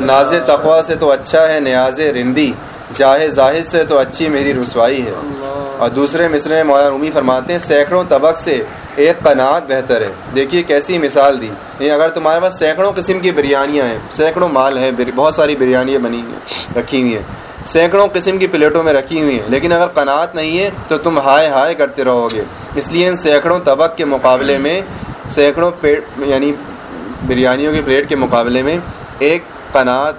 ناز تقوا سے تو اچھا ہے نیاز رندی۔ جاہ ظاہر سے تو اچھی میری رسوائی ہے۔ اور دوسرے مصرے میں مولانا رومی فرماتے ہیں سینکڑوں طبق سے ایک قناعت بہتر ہے۔ دیکھیے کیسی مثال دی۔ یعنی اگر تمہارے پاس سینکڑوں قسم کی بریانیاں ہیں سینکڑوں مال ہیں بہت ساری بریانیاں بنی ہوئی رکھی ہوئی ہیں۔ سینکڑوں قسم کی پلیٹوں میں رکھی ہوئی ہیں۔ لیکن اگر قناعت نہیں ہے تو تم ہائے ہائے کرتے رہو گے۔ اس لیے ان سینکڑوں طبق کے مقابلے میں، سینکڑوں پیٹ یعنی بریانیوں کی پلیٹ کے مقابلے میں، ایک قناعت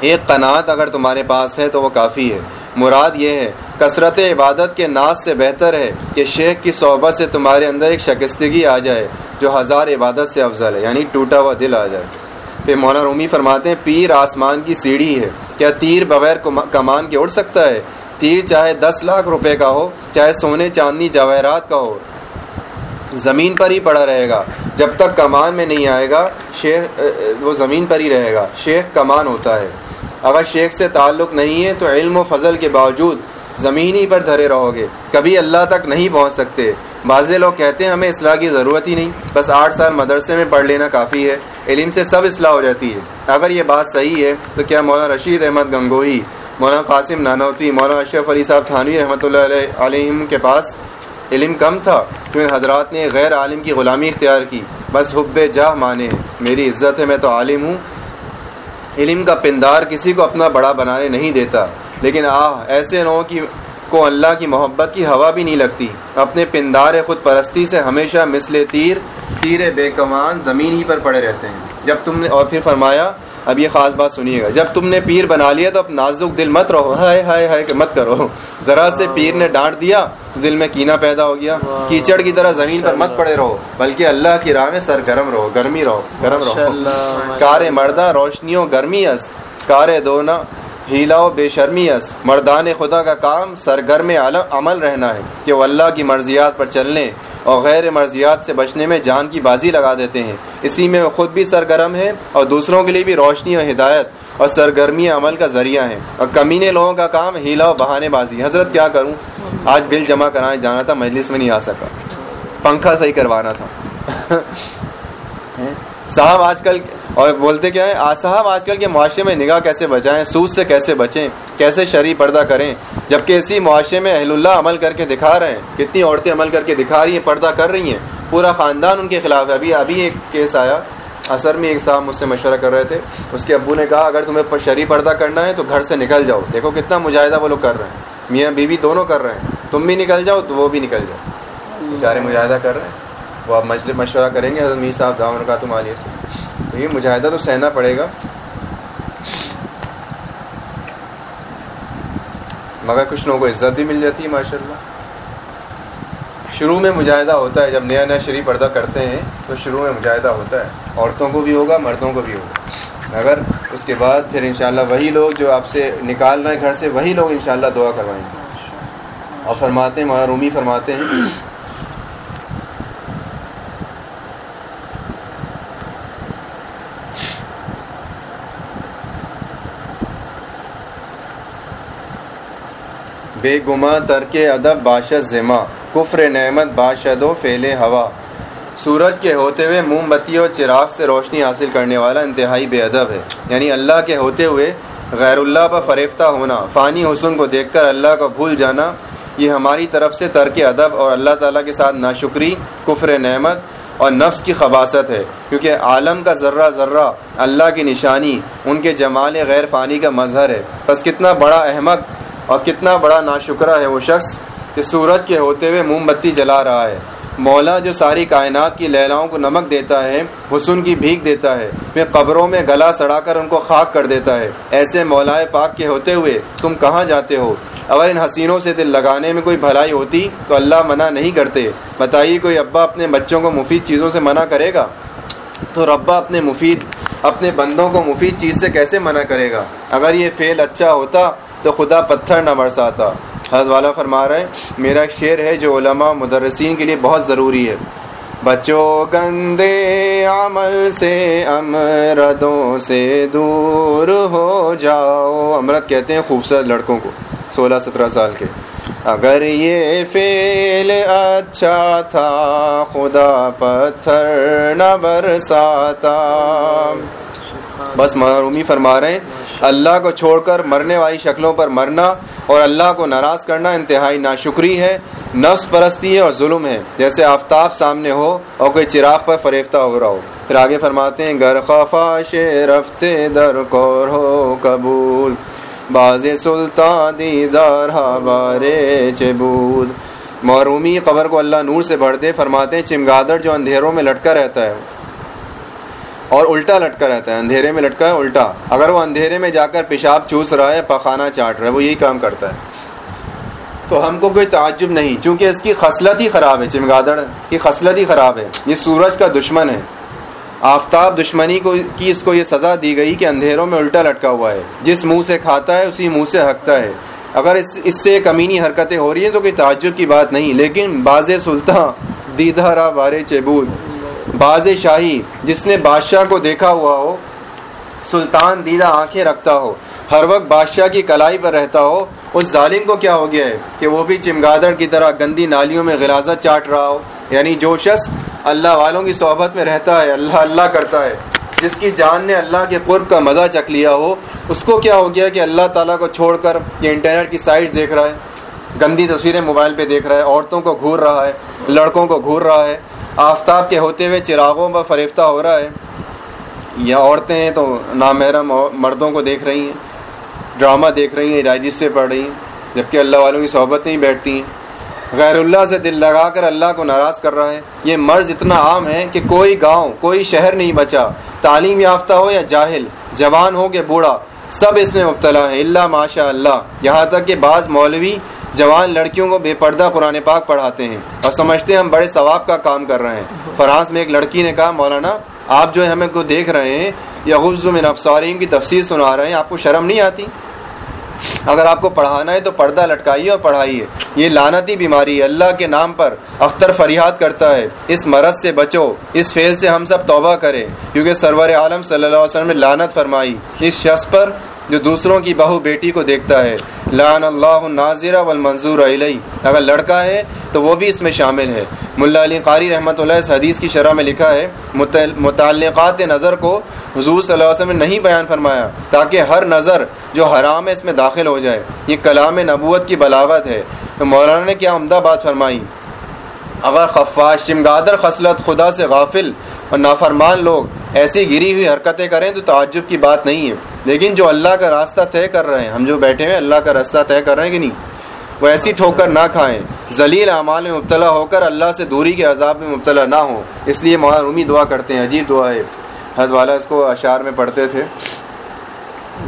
ایک قناعت اگر تمہارے پاس ہے تو وہ کافی ہے۔ مراد یہ ہے، کثرت عبادت کے ناز سے بہتر ہے کہ شیخ کی صحبت سے تمہارے اندر ایک شکستگی آ جائے، جو ہزار عبادت سے افضل ہے یعنی ٹوٹا ہوا دل آ جائے۔ پھر مولانا رومی فرماتے ہیں، پیر آسمان کی سیڑھی ہے۔ کیا تیر بغیر کمان کے اڑ سکتا ہے؟ تیر چاہے دس لاکھ روپے کا ہو، چاہے سونے چاندنی جواہرات کا ہو، زمین پر ہی پڑا رہے گا۔ جب تک کمان میں نہیں آئے گا، شیخ وہ زمین پر ہی رہے گا۔ شیخ کمان ہوتا ہے۔ اگر شیخ سے تعلق نہیں ہے تو علم و فضل کے باوجود زمین ہی پر دھرے رہو گے۔ کبھی اللہ تک نہیں پہنچ سکتے۔ بعض لوگ کہتے ہیں، ہمیں اصلاح کی ضرورت ہی نہیں۔ بس آٹھ سال مدرسے میں پڑھ لینا کافی ہے۔ علم سے سب اصلاح ہو جاتی ہے۔ اگر یہ بات صحیح ہے، تو کیا مولانا رشید احمد گنگوہی مولانا قاسم نانوتوی مولانا اشرف علی صاحب تھانوی رحمۃ اللہ علیہ کے پاس علم کم تھا، کیونکہ حضرات نے غیر عالم کی غلامی اختیار کی۔ بس حب جاہ مانے میری عزت ہے، میں تو عالم ہوں۔ علم کا پندار کسی کو اپنا بڑا بنانے نہیں دیتا۔ لیکن آہ ایسے لوگوں کی کو اللہ کی محبت کی ہوا بھی نہیں لگتی۔ اپنے پندار خود پرستی سے ہمیشہ مثل تیر تیر بے کمان زمین ہی پر پڑے رہتے ہیں۔ جب تم نے اور پھر فرمایا اب یہ خاص بات سنیے گا۔ جب تم نے پیر بنا لیا تو اب نازک دل مت رہو۔ ہائے ہائے ہائے کہ مت کرو۔ ذرا سے پیر نے ڈانٹ دیا تو دل میں کینا پیدا ہو گیا۔ کیچڑ کی طرح زمین پر مت پڑے رہو بلکہ اللہ کی راہ میں سر گرم رہو گرمی رہو گرم رہو۔ کار مردہ روشنیوں گرمی اس۔ کار دونا ہیلا و بے شرمی اس۔ مردان خدا کا کام سرگرم عمل رہنا ہے، کہ وہ اللہ کی مرضیات پر چلنے اور غیر مرضیات سے بچنے میں جان کی بازی لگا دیتے ہیں۔ اسی میں وہ خود بھی سرگرم ہے اور دوسروں کے لیے بھی روشنی اور ہدایت اور سرگرمی عمل کا ذریعہ ہے اور کمینے لوگوں کا کام ہیلا و بہانے بازی۔ حضرت کیا کروں؟ آج بل جمع کرائے جانا تھا مجلس میں نہیں آ سکا۔ پنکھا صحیح کروانا تھا۔ صاحب آج کل اور بولتے کیا ہے صاحب آج کل کے معاشرے میں نگاہ کیسے بچائیں سود سے کیسے بچیں؟ کیسے شرع پردہ کریں؟ جبکہ اسی معاشرے میں اہل اللہ عمل کر کے دکھا رہے ہیں۔ کتنی عورتیں عمل کر کے دکھا رہی ہیں، پردہ کر رہی ہیں۔ پورا خاندان ان کے خلاف ہے۔ ابھی ابھی ایک کیس آیا۔ اثر میں ایک صاحب مجھ سے مشورہ کر رہے تھے۔ اس کے ابو نے کہا، اگر تمہیں شرع پردہ کرنا ہے تو گھر سے نکل جاؤ۔ دیکھو کتنا مجاہدہ وہ لوگ کر رہے ہیں۔ میاں بیوی دونوں کر رہے ہیں۔ تم بھی نکل جاؤ تو وہ بھی نکل جاؤ۔ بیچارے مجاہدہ کر رہے ہیں۔ وہ آپ مجلس مشورہ کریں گے، حضرت میر صاحب دام کا تم عالیہ سے۔ تو یہ مجاہدہ تو سہنا پڑے گا۔ مگر کچھ لوگوں کو عزت بھی مل جاتی ہے ماشاء اللہ شروع میں مجاہدہ ہوتا ہے، جب نیا نیا شریف پردہ کرتے ہیں، تو شروع میں مجاہدہ ہوتا ہے۔ عورتوں کو بھی ہوگا، مردوں کو بھی ہوگا۔ مگر اس کے بعد پھر انشاءاللہ وہی لوگ جو آپ سے نکال رہے ہیں گھر سے، وہی لوگ انشاءاللہ دعا کروائیں گے۔ اور فرماتے ہیں رومی فرماتے ہیں بے گما ترک ادب باشد زما کفر نعمت باشد و فیل ہوا۔ سورج کے ہوتے ہوئے موم بتی اور چراغ سے روشنی حاصل کرنے والا انتہائی بے ادب ہے۔ یعنی اللہ کے ہوتے ہوئے غیر اللہ پر فریفتہ ہونا، فانی حسن کو دیکھ کر اللہ کو بھول جانا، یہ ہماری طرف سے ترک ادب اور اللہ تعالیٰ کے ساتھ ناشکری، کفر نعمت اور نفس کی خباصت ہے۔ کیونکہ عالم کا ذرہ ذرہ اللہ کی نشانی، ان کے جمال غیر فانی کا مظہر ہے۔ بس کتنا بڑا احمد اور کتنا بڑا ناشکرہ ہے وہ شخص کہ سورج کے ہوتے ہوئے موم بتی جلا رہا ہے۔ مولا جو ساری کائنات کی لیلاؤں کو نمک دیتا ہے، حسن کی بھیگ دیتا ہے، پھر قبروں میں گلا سڑا کر ان کو خاک کر دیتا ہے۔ ایسے مولا پاک کے ہوتے ہوئے تم کہاں جاتے ہو؟ اگر ان حسینوں سے دل لگانے میں کوئی بھلائی ہوتی تو اللہ منع نہیں کرتے۔ بتائیے کوئی ابا اپنے بچوں کو مفید چیزوں سے منع کرے گا؟ تو ربا اپنے مفید، اپنے بندوں کو مفید چیز سے کیسے منع کرے گا؟ اگر یہ فیل اچھا ہوتا تو خدا پتھر نہ برساتا۔ حضرت والا فرما رہے ہیں، میرا ایک شعر ہے جو علماء مدرسین کے لیے بہت ضروری ہے۔ بچوں گندے عمل سے امردوں سے دور ہو جاؤ۔ امرت کہتے ہیں خوبصورت لڑکوں کو، سولہ سترہ سال کے۔ اگر یہ فیل اچھا تھا، خدا پتھر نہ برساتا۔ بس معرومی فرما رہے ہیں۔ اللہ کو چھوڑ کر مرنے والی شکلوں پر مرنا اور اللہ کو ناراض کرنا انتہائی ناشکری ہے، نفس پرستی ہے اور ظلم ہے۔ جیسے آفتاب سامنے ہو اور کوئی چراغ پر فریفتہ ہو رہا ہو۔ پھر آگے فرماتے ہیں گر خفاش رفتے در کور ہو، قبول۔ باز سلطان، دیدار بارے چبود۔ معرومی قبر کو اللہ نور سے بھر دے، فرماتے ہیں، چمگادڑ جو اندھیروں میں لٹکا رہتا ہے۔ اور الٹا لٹکا رہتا ہے، اندھیرے میں لٹکا ہے، الٹا۔ اگر وہ اندھیرے میں جا کر پیشاب چوس رہا ہے پخانا چاٹ رہا ہے، وہ یہی کام کرتا ہے۔ تو ہم کو کوئی تعجب نہیں، چونکہ اس کی خصلت ہی خراب ہے، چمگادڑ کی خصلت ہی خراب ہے۔ یہ سورج کا دشمن ہے۔ آفتاب دشمنی کو، کی اس کو یہ سزا دی گئی کہ اندھیروں میں الٹا لٹکا ہوا ہے۔ جس منہ سے کھاتا ہے، اسی منہ سے ہکتا ہے۔ اگر اس اس سے کمینی حرکتیں ہو رہی ہیں، تو کوئی تعجب کی بات نہیں۔ لیکن باز سلطان، دیدہ را بارے چبود باز شاہی، جس نے بادشاہ کو دیکھا ہوا ہو، سلطان دیدہ آنکھیں رکھتا ہو، ہر وقت بادشاہ کی کلائی پر رہتا ہو، اس ظالم کو کیا ہو گیا ہے؟ کہ وہ بھی چمگادڑ کی طرح گندی نالیوں میں غلازت چاٹ رہا ہو یعنی جو شخص اللہ والوں کی صحبت میں رہتا ہے، اللہ اللہ کرتا ہے، جس کی جان نے اللہ کے قرب کا مزہ چک لیا ہو، اس کو کیا ہو گیا کہ اللہ تعالیٰ کو چھوڑ کر یہ انٹرنیٹ کی سائٹس دیکھ رہا ہے، گندی تصویریں موبائل پہ دیکھ رہا ہے، عورتوں کو گھور رہا ہے، لڑکوں کو گھور رہا ہے آفتاب کے ہوتے ہوئے چراغوں پر فریفتہ ہو رہا ہے۔ یا عورتیں ہیں تو نامحرم مردوں کو دیکھ رہی ہیں، ڈرامہ دیکھ رہی ہیں ڈائجسٹ سے پڑھ رہی ہیں، جبکہ اللہ والوں کی صحبت نہیں بیٹھتی ہیں۔ غیر اللہ سے دل لگا کر اللہ کو ناراض کر رہا ہے۔ یہ مرض اتنا عام ہے کہ کوئی گاؤں، کوئی شہر نہیں بچا۔ تعلیم یافتہ ہو یا جاہل، جوان ہو کہ بوڑھا، سب اس میں مبتلا ہے۔ اللہ ماشاء اللہ یہاں تک کہ بعض مولوی جوان لڑکیوں کو بے پردہ قرآن پاک پڑھاتے ہیں اور سمجھتے ہیں ہم بڑے ثواب کا کام کر رہے ہیں۔ فرانس میں ایک لڑکی نے کہا، مولانا، آپ جو ہے ہمیں کو دیکھ رہے ہیں یا غز من ابصاریم کی تفسیر سنا رہے ہیں، آپ کو شرم نہیں آتی؟ اگر آپ کو پڑھانا ہے تو پردہ لٹکائیے اور پڑھائیے۔ یہ لانتی بیماری ہے، اللہ کے نام پر اختر فریاد کرتا ہے۔ اس مرض سے بچو، اس فیل سے ہم سب توبہ کریں۔ کیونکہ سرور عالم صلی اللہ علیہ وسلم نے لانت فرمائی۔ اس شخص پر جو دوسروں کی بہو بیٹی کو دیکھتا ہے۔ لان اللہ ناظرہ والمنظور علیہ۔ اگر لڑکا ہے تو وہ بھی اس میں شامل ہے۔ ملا علی قاری رحمۃ اللہ اس حدیث کی شرح میں لکھا ہے متعلقات نظر کو حضور صلی اللہ علیہ وسلم نے نہیں بیان فرمایا، تاکہ ہر نظر جو حرام ہے اس میں داخل ہو جائے۔ یہ کلام نبوت کی بلاغت ہے۔ تو مولانا نے کیا عمدہ بات فرمائی؟ اگر خفاش، چمگادر، خصلت، خدا سے غافل اور نافرمان لوگ ایسی گری ہوئی حرکتیں کریں تو تعجب کی بات نہیں ہے۔ لیکن جو اللہ کا راستہ طے کر رہے ہیں ہم جو بیٹھے ہیں اللہ کا راستہ طے کر رہے ہیں کہ نہیں؟ وہ ایسی ٹھوکر نہ کھائیں۔ ذلیل اعمال میں مبتلا ہو کر اللہ سے دوری کے عذاب میں مبتلا نہ ہو اس لیے رومی دعا کرتے ہیں عجیب دعا ہے۔ حد والا اس کو اشعار میں پڑھتے تھے۔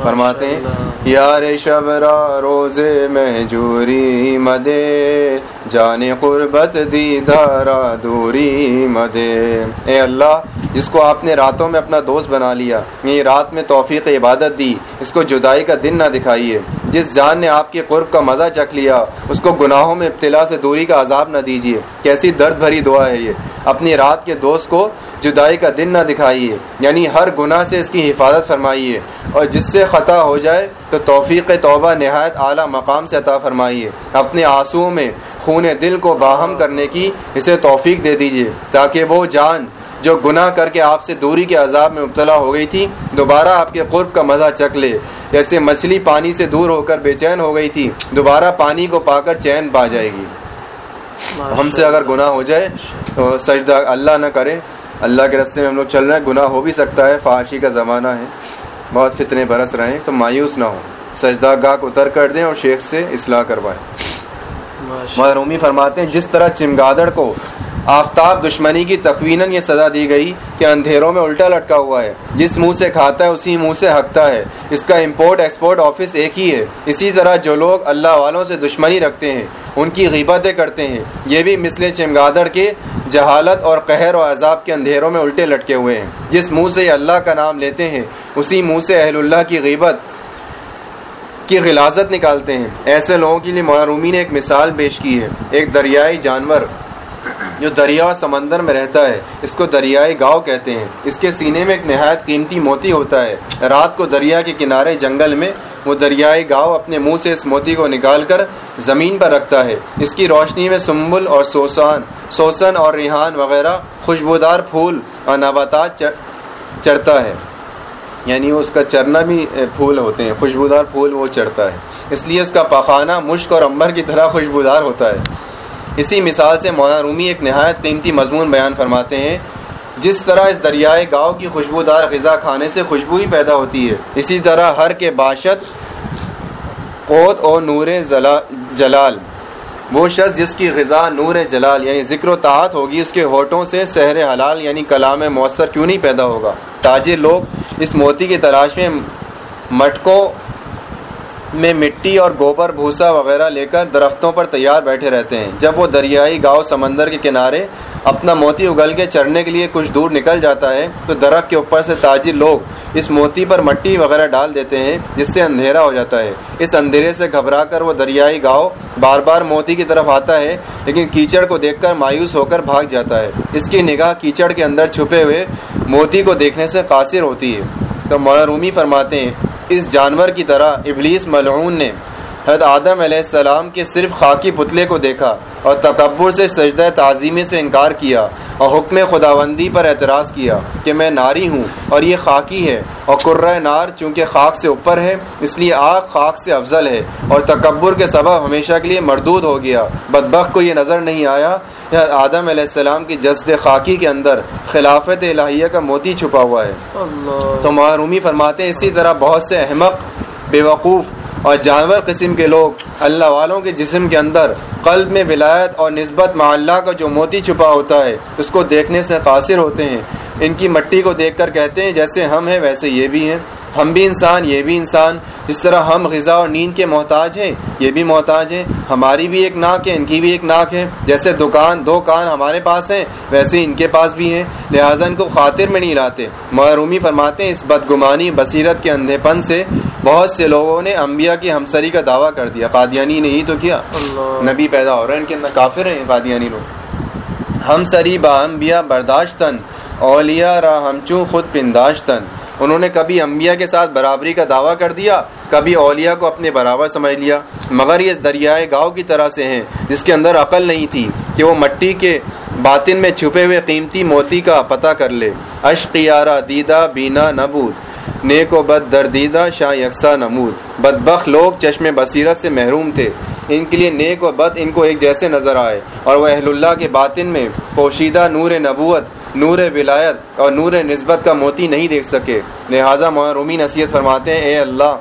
فرماتے ہیں یار شبرا روزے میں جوری مدے جانے قربت دی دارا دوری مدے۔ اے اللہ، جس کو آپ نے راتوں میں اپنا دوست بنا لیا یہ رات میں توفیق عبادت دی، اس کو جدائی کا دن نہ دکھائیے۔ جس جان نے آپ کے قرب کا مزہ چکھ لیا، اس کو گناہوں میں ابتلا سے دوری کا عذاب نہ دیجیے۔ کیسی درد بھری دعا ہے یہ۔ اپنی رات کے دوست کو جدائی کا دن نہ دکھائیے۔ یعنی ہر گناہ سے اس کی حفاظت فرمائیے۔ اور جس سے خطا ہو جائے، تو توفیق توبہ نہایت اعلیٰ مقام سے عطا فرمائیے۔ اپنے آنسو میں خون دل کو باہم کرنے کی اسے توفیق دے دیجیے تاکہ وہ جان جو گناہ کر کے آپ سے دوری کے عذاب میں مبتلا ہو گئی تھی دوبارہ آپ کے قرب کا مزہ چک لے۔ جیسے مچھلی پانی سے دور ہو کر بے چین ہو گئی تھی دوبارہ پانی کو پا کر چین پا جائے گی۔ ہم سے اگر گناہ ہو جائے تو سجدہ اللہ نہ کرے۔ اللہ کے رستے میں ہم لوگ چل رہے ہیں گناہ ہو بھی سکتا ہے فحاشی کا زمانہ ہے۔ بہت فتنے برس رہے ہیں تو مایوس نہ ہو سجدہ گاہ کو اتر کر دیں اور شیخ سے اصلاح کروائیں۔ محرومی فرماتے ہیں، جس طرح چمگادڑ کو آفتاب دشمنی کی تقویناً یہ سزا دی گئی کہ اندھیروں میں الٹا لٹکا ہوا ہے۔ جس منہ سے کھاتا ہے، اسی منہ سے ہکتا ہے۔ اس کا امپورٹ ایکسپورٹ آفس ایک ہی ہے۔ اسی طرح جو لوگ اللہ والوں سے دشمنی رکھتے ہیں، ان کی غیبتیں کرتے ہیں۔ یہ بھی مثل چمگادڑ کے جہالت اور قہر و عذاب کے اندھیروں میں الٹے لٹکے ہوئے ہیں۔ جس منہ سے یہ اللہ کا نام لیتے ہیں، اسی منہ سے اہل اللہ کی غیبت کی غلازت نکالتے ہیں۔ ایسے لوگوں کے لیے معرومی نے ایک مثال پیش کی ہے۔ ایک دریائی جانور جو دریا سمندر میں رہتا ہے، اس کو دریائی گاؤں کہتے ہیں۔ اس کے سینے میں ایک نہایت قیمتی موتی ہوتا ہے۔ رات کو دریا کے کنارے جنگل میں وہ دریائی گاؤں اپنے منہ سے اس موتی کو نکال کر زمین پر رکھتا ہے۔ اس کی روشنی میں سمبل اور سوسان، سوسن اور ریحان وغیرہ خوشبودار پھول اور نباتات چڑھتا ہے۔ یعنی اس کا چرنا بھی پھول ہوتے ہیں، خوشبودار پھول وہ چڑھتا ہے۔ اس لیے اس کا پخانہ مشک اور امبر کی طرح خوشبودار ہوتا ہے۔ اسی مثال سے مولانا رومی ایک نہایت قیمتی مضمون بیان فرماتے ہیں، جس طرح اس دریائے گاؤں کی خوشبودار غذا کھانے سے خوشبو ہی پیدا ہوتی ہے، اسی طرح ہر کے باشد قوت اور نور جلال۔ وہ شخص جس کی غذا نور جلال یعنی ذکر و تعت ہوگی، اس کے ہوٹوں سے سحر حلال یعنی کلام مؤثر کیوں نہیں پیدا ہوگا؟ تاجر لوگ اس موتی کی تلاش میں مٹکوں میں مٹی اور گوبر، بھوسا وغیرہ لے کر درختوں پر تیار بیٹھے رہتے ہیں۔ جب وہ دریائی گاؤں سمندر کے کنارے اپنا موتی اگل کے چڑھنے کے لیے کچھ دور نکل جاتا ہے، تو درخت کے اوپر سے تاجر لوگ اس موتی پر مٹی وغیرہ ڈال دیتے ہیں، جس سے اندھیرا ہو جاتا ہے۔ اس اندھیرے سے گھبرا کر وہ دریائی گاؤں بار بار موتی کی طرف آتا ہے، لیکن کیچڑ کو دیکھ کر مایوس ہو کر بھاگ جاتا ہے۔ اس کی نگاہ کیچڑ کے اندر چھپے ہوئے موتی کو دیکھنے سے قاصر ہوتی ہے۔ تو مولا رومی فرماتے ہیں، اس جانور کی طرح ابلیس ملعون نے حضرت آدم علیہ السلام کے صرف خاکی پتلے کو دیکھا اور تکبر سے سجدہ تعظیمی سے انکار کیا اور حکم خداوندی پر اعتراض کیا کہ میں ناری ہوں اور یہ خاکی ہے اور قرہ نار چونکہ خاک سے اوپر ہے اس لیے آگ خاک سے افضل ہے اور تکبر کے سبب ہمیشہ کے لیے مردود ہو گیا۔ بدبخ کو یہ نظر نہیں آیا۔ آدم علیہ السلام کی جسد خاکی کے اندر خلافت الہیہ کا موتی چھپا ہوا ہے۔ تو معرومی فرماتے ہیں اسی طرح بہت سے احمق بے وقوف اور جانور قسم کے لوگ، اللہ والوں کے جسم کے اندر قلب میں ولایت اور نسبت مع اللہ کا جو موتی چھپا ہوتا ہے، اس کو دیکھنے سے قاصر ہوتے ہیں۔ ان کی مٹی کو دیکھ کر کہتے ہیں، جیسے ہم ہیں، ویسے یہ بھی ہیں۔ ہم بھی انسان، یہ بھی انسان۔ جس طرح ہم غذا اور نیند کے محتاج ہیں، یہ بھی محتاج ہیں۔ ہماری بھی ایک ناک ہے، ان کی بھی ایک ناک ہے۔ جیسے دکان، دو کان ہمارے پاس ہیں، ویسے ان کے پاس بھی ہیں۔ لہٰذا ان کو خاطر میں نہیں لاتے۔ معرومی فرماتے ہیں، اس بدگمانی، بصیرت کے اندھے پن سے بہت سے لوگوں نے انبیاء کی ہمسری کا دعویٰ کر دیا قادیانی نے ہی تو کیا؟ اللہ۔ نبی پیدا ہو رہے ہیں ان کے اندر کافر ہیں قادیانی لوگ۔ ہم سری با انبیاء برداشتن اولیاء را ہمچو خود پنداشتن انہوں نے کبھی انبیاء کے ساتھ برابری کا دعویٰ کر دیا کبھی اولیاء کو اپنے برابر سمجھ لیا۔ مگر یہ دریائے گاؤں کی طرح سے ہیں جس کے اندر عقل نہیں تھی کہ وہ مٹی کے باطن میں چھپے ہوئے قیمتی موتی کا پتہ کر لے۔ اشقیارہ دیدہ بینا نبود۔ نیک و بد دردیدہ شاہ یکساں نمود بدبخ لوگ چشم بصیرت سے محروم تھے۔ ان کے لیے نیک و بد ان کو ایک جیسے نظر آئے۔ اور وہ اہل اللہ کے باطن میں پوشیدہ نور نبوت، نور ولایت اور نور نسبت کا موتی نہیں دیکھ سکے۔ لہٰذا رومی نصیحت فرماتے ہیں، اے اللہ،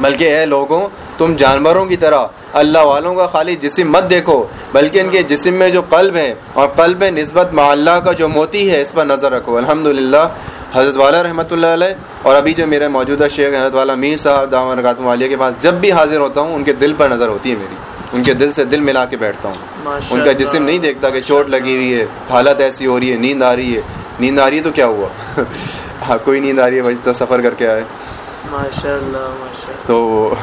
بلکہ اے لوگوں، تم جانوروں کی طرح، اللہ والوں کا خالی جسم مت دیکھو، بلکہ ان کے جسم میں جو قلب ہے اور قلب نسبت مع اللہ کا جو موتی ہے، اس پر نظر رکھو۔ الحمد حضرت والا رحمۃ اللہ علیہ اور ابھی جو میرے موجودہ شیخ حضرت والا میر صاحب دامن رکاتم والیہ کے پاس جب بھی حاضر ہوتا ہوں ان کے دل پر نظر ہوتی ہے میری۔ ان کے دل سے دل ملا کے بیٹھتا ہوں۔ ان کا۔ جسم نہیں دیکھتا کہ چوٹ لگی ہوئی ہے حالت ایسی ہو رہی ہے نیند آ رہی ہے۔ نیند آ رہی ہے تو کیا ہوا؟ ہاں کوئی نیند آ رہی ہے بھائی تو سفر کر کے آئے۔ ماشاء اللہ تو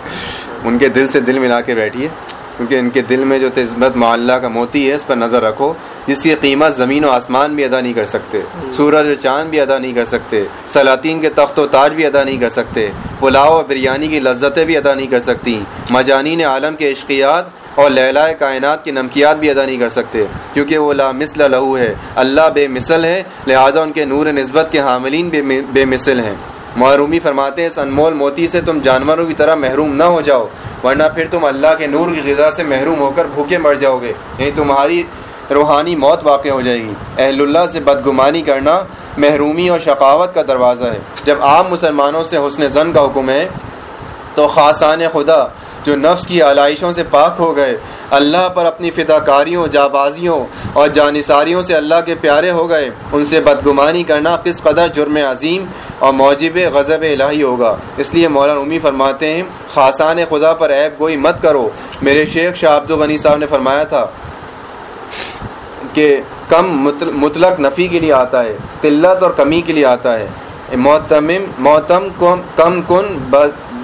ان کے دل سے دل ملا کے بیٹھیے۔ کیونکہ ان کے دل میں جو تزمت معلّہ کا موتی ہے اس پر نظر رکھو۔ جس کی قیمت زمین و آسمان بھی ادا نہیں کر سکتے، سورج و چاند بھی ادا نہیں کر سکتے، سلاطین کے تخت و تاج بھی ادا نہیں کر سکتے، پلاؤ اور بریانی کی لذتیں بھی ادا نہیں کر سکتی، مجانین عالم کے عشقیات اور لہلائے کائنات کی نمکیات بھی ادا نہیں کر سکتے، کیونکہ وہ لا مثل لہو ہے، اللہ بے مثل ہے لہٰذا ان کے نور نسبت کے حاملین بے بے مثل ہیں۔ معرومی فرماتے ہیں، اس انمول موتی سے تم جانوروں کی طرح محروم نہ ہو جاؤ، ورنہ پھر تم اللہ کے نور کی غذا سے محروم ہو کر بھوکے مر جاؤ گے یعنی تمہاری روحانی موت واقع ہو جائے گی۔ اہل اللہ سے بدگمانی کرنا محرومی اور شقاوت کا دروازہ ہے۔ جب عام مسلمانوں سے حسن زن کا حکم ہے، تو خاصان خدا جو نفس کی علائشوں سے پاک ہو گئے، اللہ پر اپنی فداکاریوں، جابازیوں اور جانصاریوں سے اللہ کے پیارے ہو گئے، ان سے بدگمانی کرنا کس قدر جرم عظیم اور موجب غضب الہی ہوگا۔ اس لیے مولانا عمی فرماتے ہیں، خاصان خدا پر عیب گوئی مت کرو۔ میرے شیخ شاہ عبد الغنی صاحب نے فرمایا تھا کہ کم مطل- مطلق نفی کے لیے آتا ہے قلت اور کمی کے لیے آتا ہے۔ محتمم محتم کم کم کن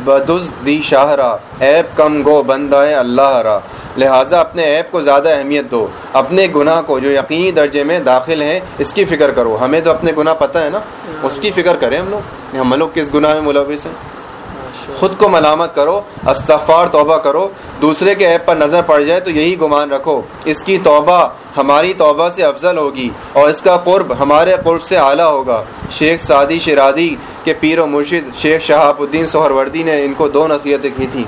بدز دی شاہرا عیب کم گو بندہ اللہ را۔ لہٰذا اپنے عیب کو زیادہ اہمیت دو۔ اپنے گناہ کو جو یقینی درجے میں داخل ہیں اس کی فکر کرو۔ ہمیں تو اپنے گناہ پتہ ہے نا؟ اس کی فکر کریں ہم لوگ۔ ہم لوگ کس گناہ میں ملوث ہیں؟ خود کو ملامت کرو، استغفار، توبہ کرو۔ دوسرے کے عیب پر نظر پڑ جائے تو یہی گمان رکھو، اس کی توبہ ہماری توبہ سے افضل ہوگی اور اس کا قرب ہمارے قرب سے اعلیٰ ہوگا۔ شیخ سعدی شرادی کے پیر و مرشد شیخ شہاب الدین سہروردی نے ان کو دو نصیحتیں کی تھیں۔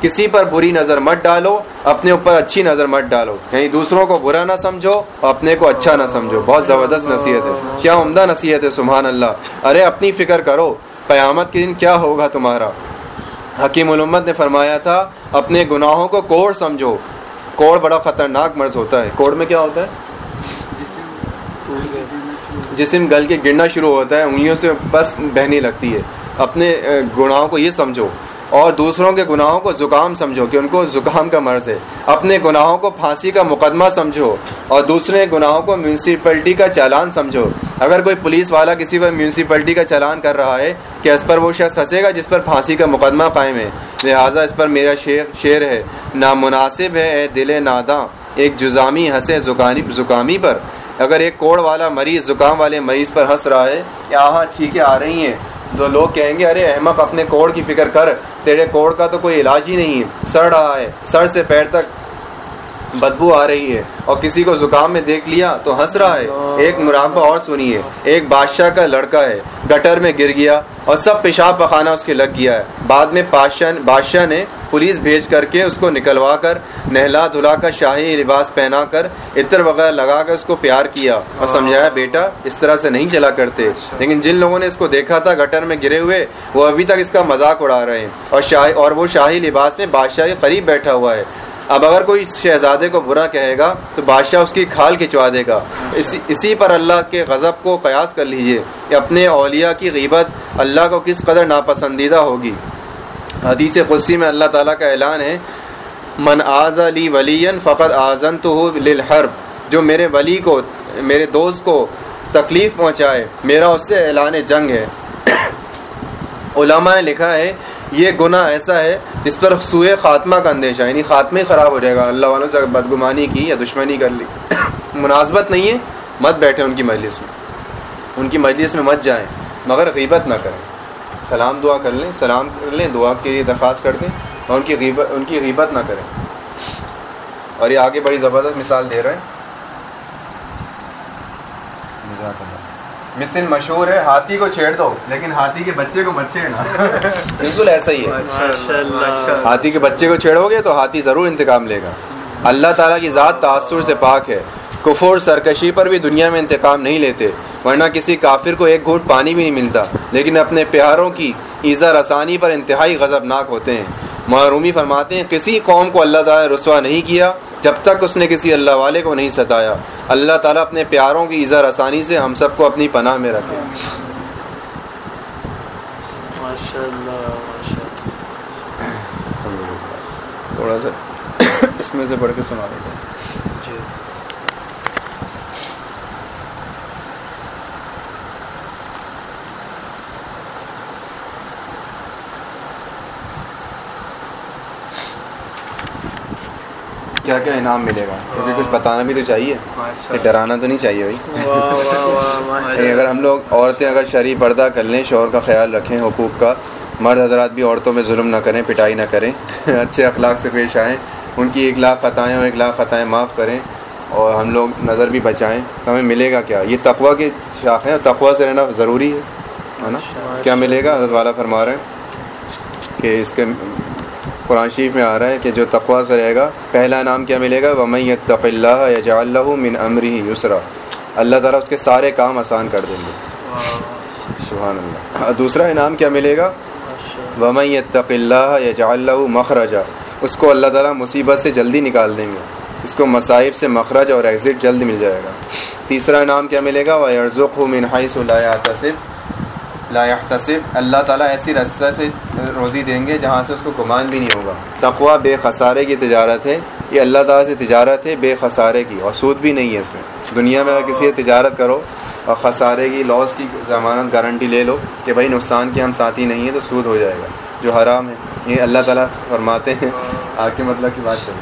کسی پر بری نظر مت ڈالو، اپنے اوپر اچھی نظر مت ڈالو۔ یعنی دوسروں کو برا نہ سمجھو اور اپنے کو اچھا نہ سمجھو۔ بہت زبردست نصیحت ہے۔ کیا عمدہ نصیحت ہے، سبحان اللہ۔ ارے، اپنی فکر کرو، قیامت کے دن کیا ہوگا تمہارا؟ حکیم الامت نے فرمایا تھا، اپنے گناہوں کو کوڑ سمجھو۔ کوڑ بڑا خطرناک مرض ہوتا ہے۔ کوڑ میں کیا ہوتا ہے؟ جسم گل کے گرنا شروع ہوتا ہے، انگلیوں سے بس بہنے لگتی ہے۔ اپنے گناہوں کو یہ سمجھو۔ اور دوسروں کے گناہوں کو زکام سمجھو کہ ان کو زکام کا مرض ہے۔ اپنے گناہوں کو پھانسی کا مقدمہ سمجھو اور دوسرے گناہوں کو میونسپلٹی کا چالان سمجھو۔ اگر کوئی پولیس والا کسی پر میونسپلٹی کا چالان کر رہا ہے کہ اس پر وہ شخص پھنسے گا جس پر پھانسی کا مقدمہ قائم ہے۔ لہٰذا اس پر میرا شعر شعر ہے۔ نامناسب ہے اے دل ناداں، ایک جزامی ہنسے زکامی پر۔ اگر ایک کوڑ والا مریض، زکام والے مریض پر ہنس رہا ہے کہ آہاں چھینکیں آ رہی ہیں۔ تو لوگ کہیں گے، ارے احمق، اپنے کوڑ کی فکر کر، تیرے کوڑ کا تو کوئی علاج ہی نہیں ہے۔ سڑ رہا ہے سر سے پیر تک بدبو آ رہی ہے اور کسی کو زکام میں دیکھ لیا تو ہنس رہا ہے۔ ایک مراقبہ اور سنیے ایک بادشاہ کا لڑکا ہے گٹر میں گر گیا اور سب پیشاب پخانا اس کے لگ گیا ہے۔ بعد میں بادشاہ نے پولیس بھیج کر کے اس کو نکلوا کر نہلا دھلا کر شاہی لباس پہنا کر عطر وغیرہ لگا کر اس کو پیار کیا اور سمجھایا بیٹا اس طرح سے نہیں چلا کرتے۔ لیکن جن لوگوں نے اس کو دیکھا تھا گٹر میں گرے ہوئے وہ ابھی تک اس کا مذاق اڑا رہے ہیں۔ اور شاہی اور وہ شاہی لباس میں بادشاہ کے قریب بیٹھا ہوا ہے۔ اب اگر کوئی شہزادے کو برا کہے گا تو بادشاہ اس کی کھال کھچوا دے گا۔ اسی اسی پر اللہ کے غضب کو قیاس کر لیجیے کہ اپنے اولیاء کی غیبت اللہ کو کس قدر ناپسندیدہ ہوگی۔ حدیث خصی میں اللہ تعالیٰ کا اعلان ہے، من آز علی ولی فقط آزن تو للحرب جو میرے ولی کو، میرے دوست کو تکلیف پہنچائے، میرا اس سے اعلان جنگ ہے۔ علماء نے لکھا ہے یہ گناہ ایسا ہے جس پر سوئے خاتمہ کا اندیشہ یعنی خاتمہ ہی خراب ہو جائے گا۔ اللہ والوں سے بدگمانی کی یا دشمنی کر لی، مناسبت نہیں ہے، مت بیٹھے ان کی مجلس میں۔ ان کی مجلس میں مت جائیں، مگر غیبت نہ کریں۔ سلام دعا کر لیں، سلام کر لیں، دعا کے لیے درخواست کر دیں اور ان کی غیبت ان کی غیبت نہ کریں۔ اور یہ آگے بڑی زبردست مثال دے رہے ہیں۔ مسن مشہور ہے ہاتھی کو چھیڑ دو۔ لیکن ہاتھی کے بچے کو مت چھیڑنا۔ بالکل ایسا ہی ہے۔ ہاتھی کے بچے کو چھیڑو گے تو ہاتھی ضرور انتقام لے گا۔ اللہ تعالیٰ کی ذات تاثر سے پاک ہے۔ کفور سرکشی پر بھی دنیا میں انتقام نہیں لیتے ورنہ کسی کافر کو ایک گھوٹ پانی بھی نہیں ملتا۔ لیکن اپنے پیاروں کی ایزا رسانی پر انتہائی غضبناک ہوتے ہیں۔ محرومی فرماتے ہیں کسی قوم کو اللہ تعالیٰ رسوا نہیں کیا جب تک اس نے کسی اللہ والے کو نہیں ستایا۔ اللہ تعالیٰ اپنے پیاروں کی ایزا رسانی سے ہم سب کو اپنی پناہ میں رکھے۔ تھوڑا سا اس میں سے پڑھ کے سنا دیتے ہیں۔ کیا کیا انعام ملے گا؟ کیونکہ کچھ بتانا بھی تو چاہیے۔ ڈرانا تو نہیں چاہیے بھائی۔ اگر ہم لوگ عورتیں اگر شرح پردہ کر لیں شوہر کا خیال رکھیں حقوق کا مرد حضرات بھی عورتوں میں ظلم نہ کریں پٹائی نہ کریں اچھے اخلاق سے پیش آئیں ان کی ایک لاکھ خطائیں اور ایک لاکھ خطائیں معاف کریں اور ہم لوگ نظر بھی بچائیں۔ تو ہمیں ملے گا کیا؟ یہ تقوا کی شاخ اور تقوا سے رہنا ضروری ہے نا؟ کیا ملے گا؟ حضرت والا فرما رہے ہیں کہ اس کے قرآن شریف میں آ رہا ہے کہ جو تقوا سے رہے گا، پہلا انعام کیا ملے گا؟ ومئی تق اللہ یا اللہ من امری یسرا اللہ تعالیٰ اس کے سارے کام آسان کر دیں گے۔ سبحان اللہ۔ دوسرا انعام کیا ملے گا؟ ومئی تق اللہ یا اللہ مخرجہ اس کو اللہ تعالیٰ مصیبت سے جلدی نکال دیں گے۔ اس کو مصائب سے مخرج اور ایگزٹ جلد مل جائے گا۔ تیسرا انعام کیا ملے گا؟ وہ ارزق ہوں منہائی صلاح تصف لا يحتسب. اللہ تعالیٰ ایسی رستہ سے روزی دیں گے جہاں سے اس کو گمان بھی نہیں ہوگا. تقوا بے خسارے کی تجارت ہے. یہ اللہ تعالیٰ سے تجارت ہے بے خسارے کی، اور سود بھی نہیں ہے اس میں. دنیا میں اگر کسی تجارت کرو اور خسارے کی لاس کی ضمانت گارنٹی لے لو کہ بھائی نقصان کے ہم ساتھی نہیں ہیں تو سود ہو جائے گا، جو حرام ہے. یہ اللہ تعالیٰ فرماتے ہیں. آگے مطلب کی بات چل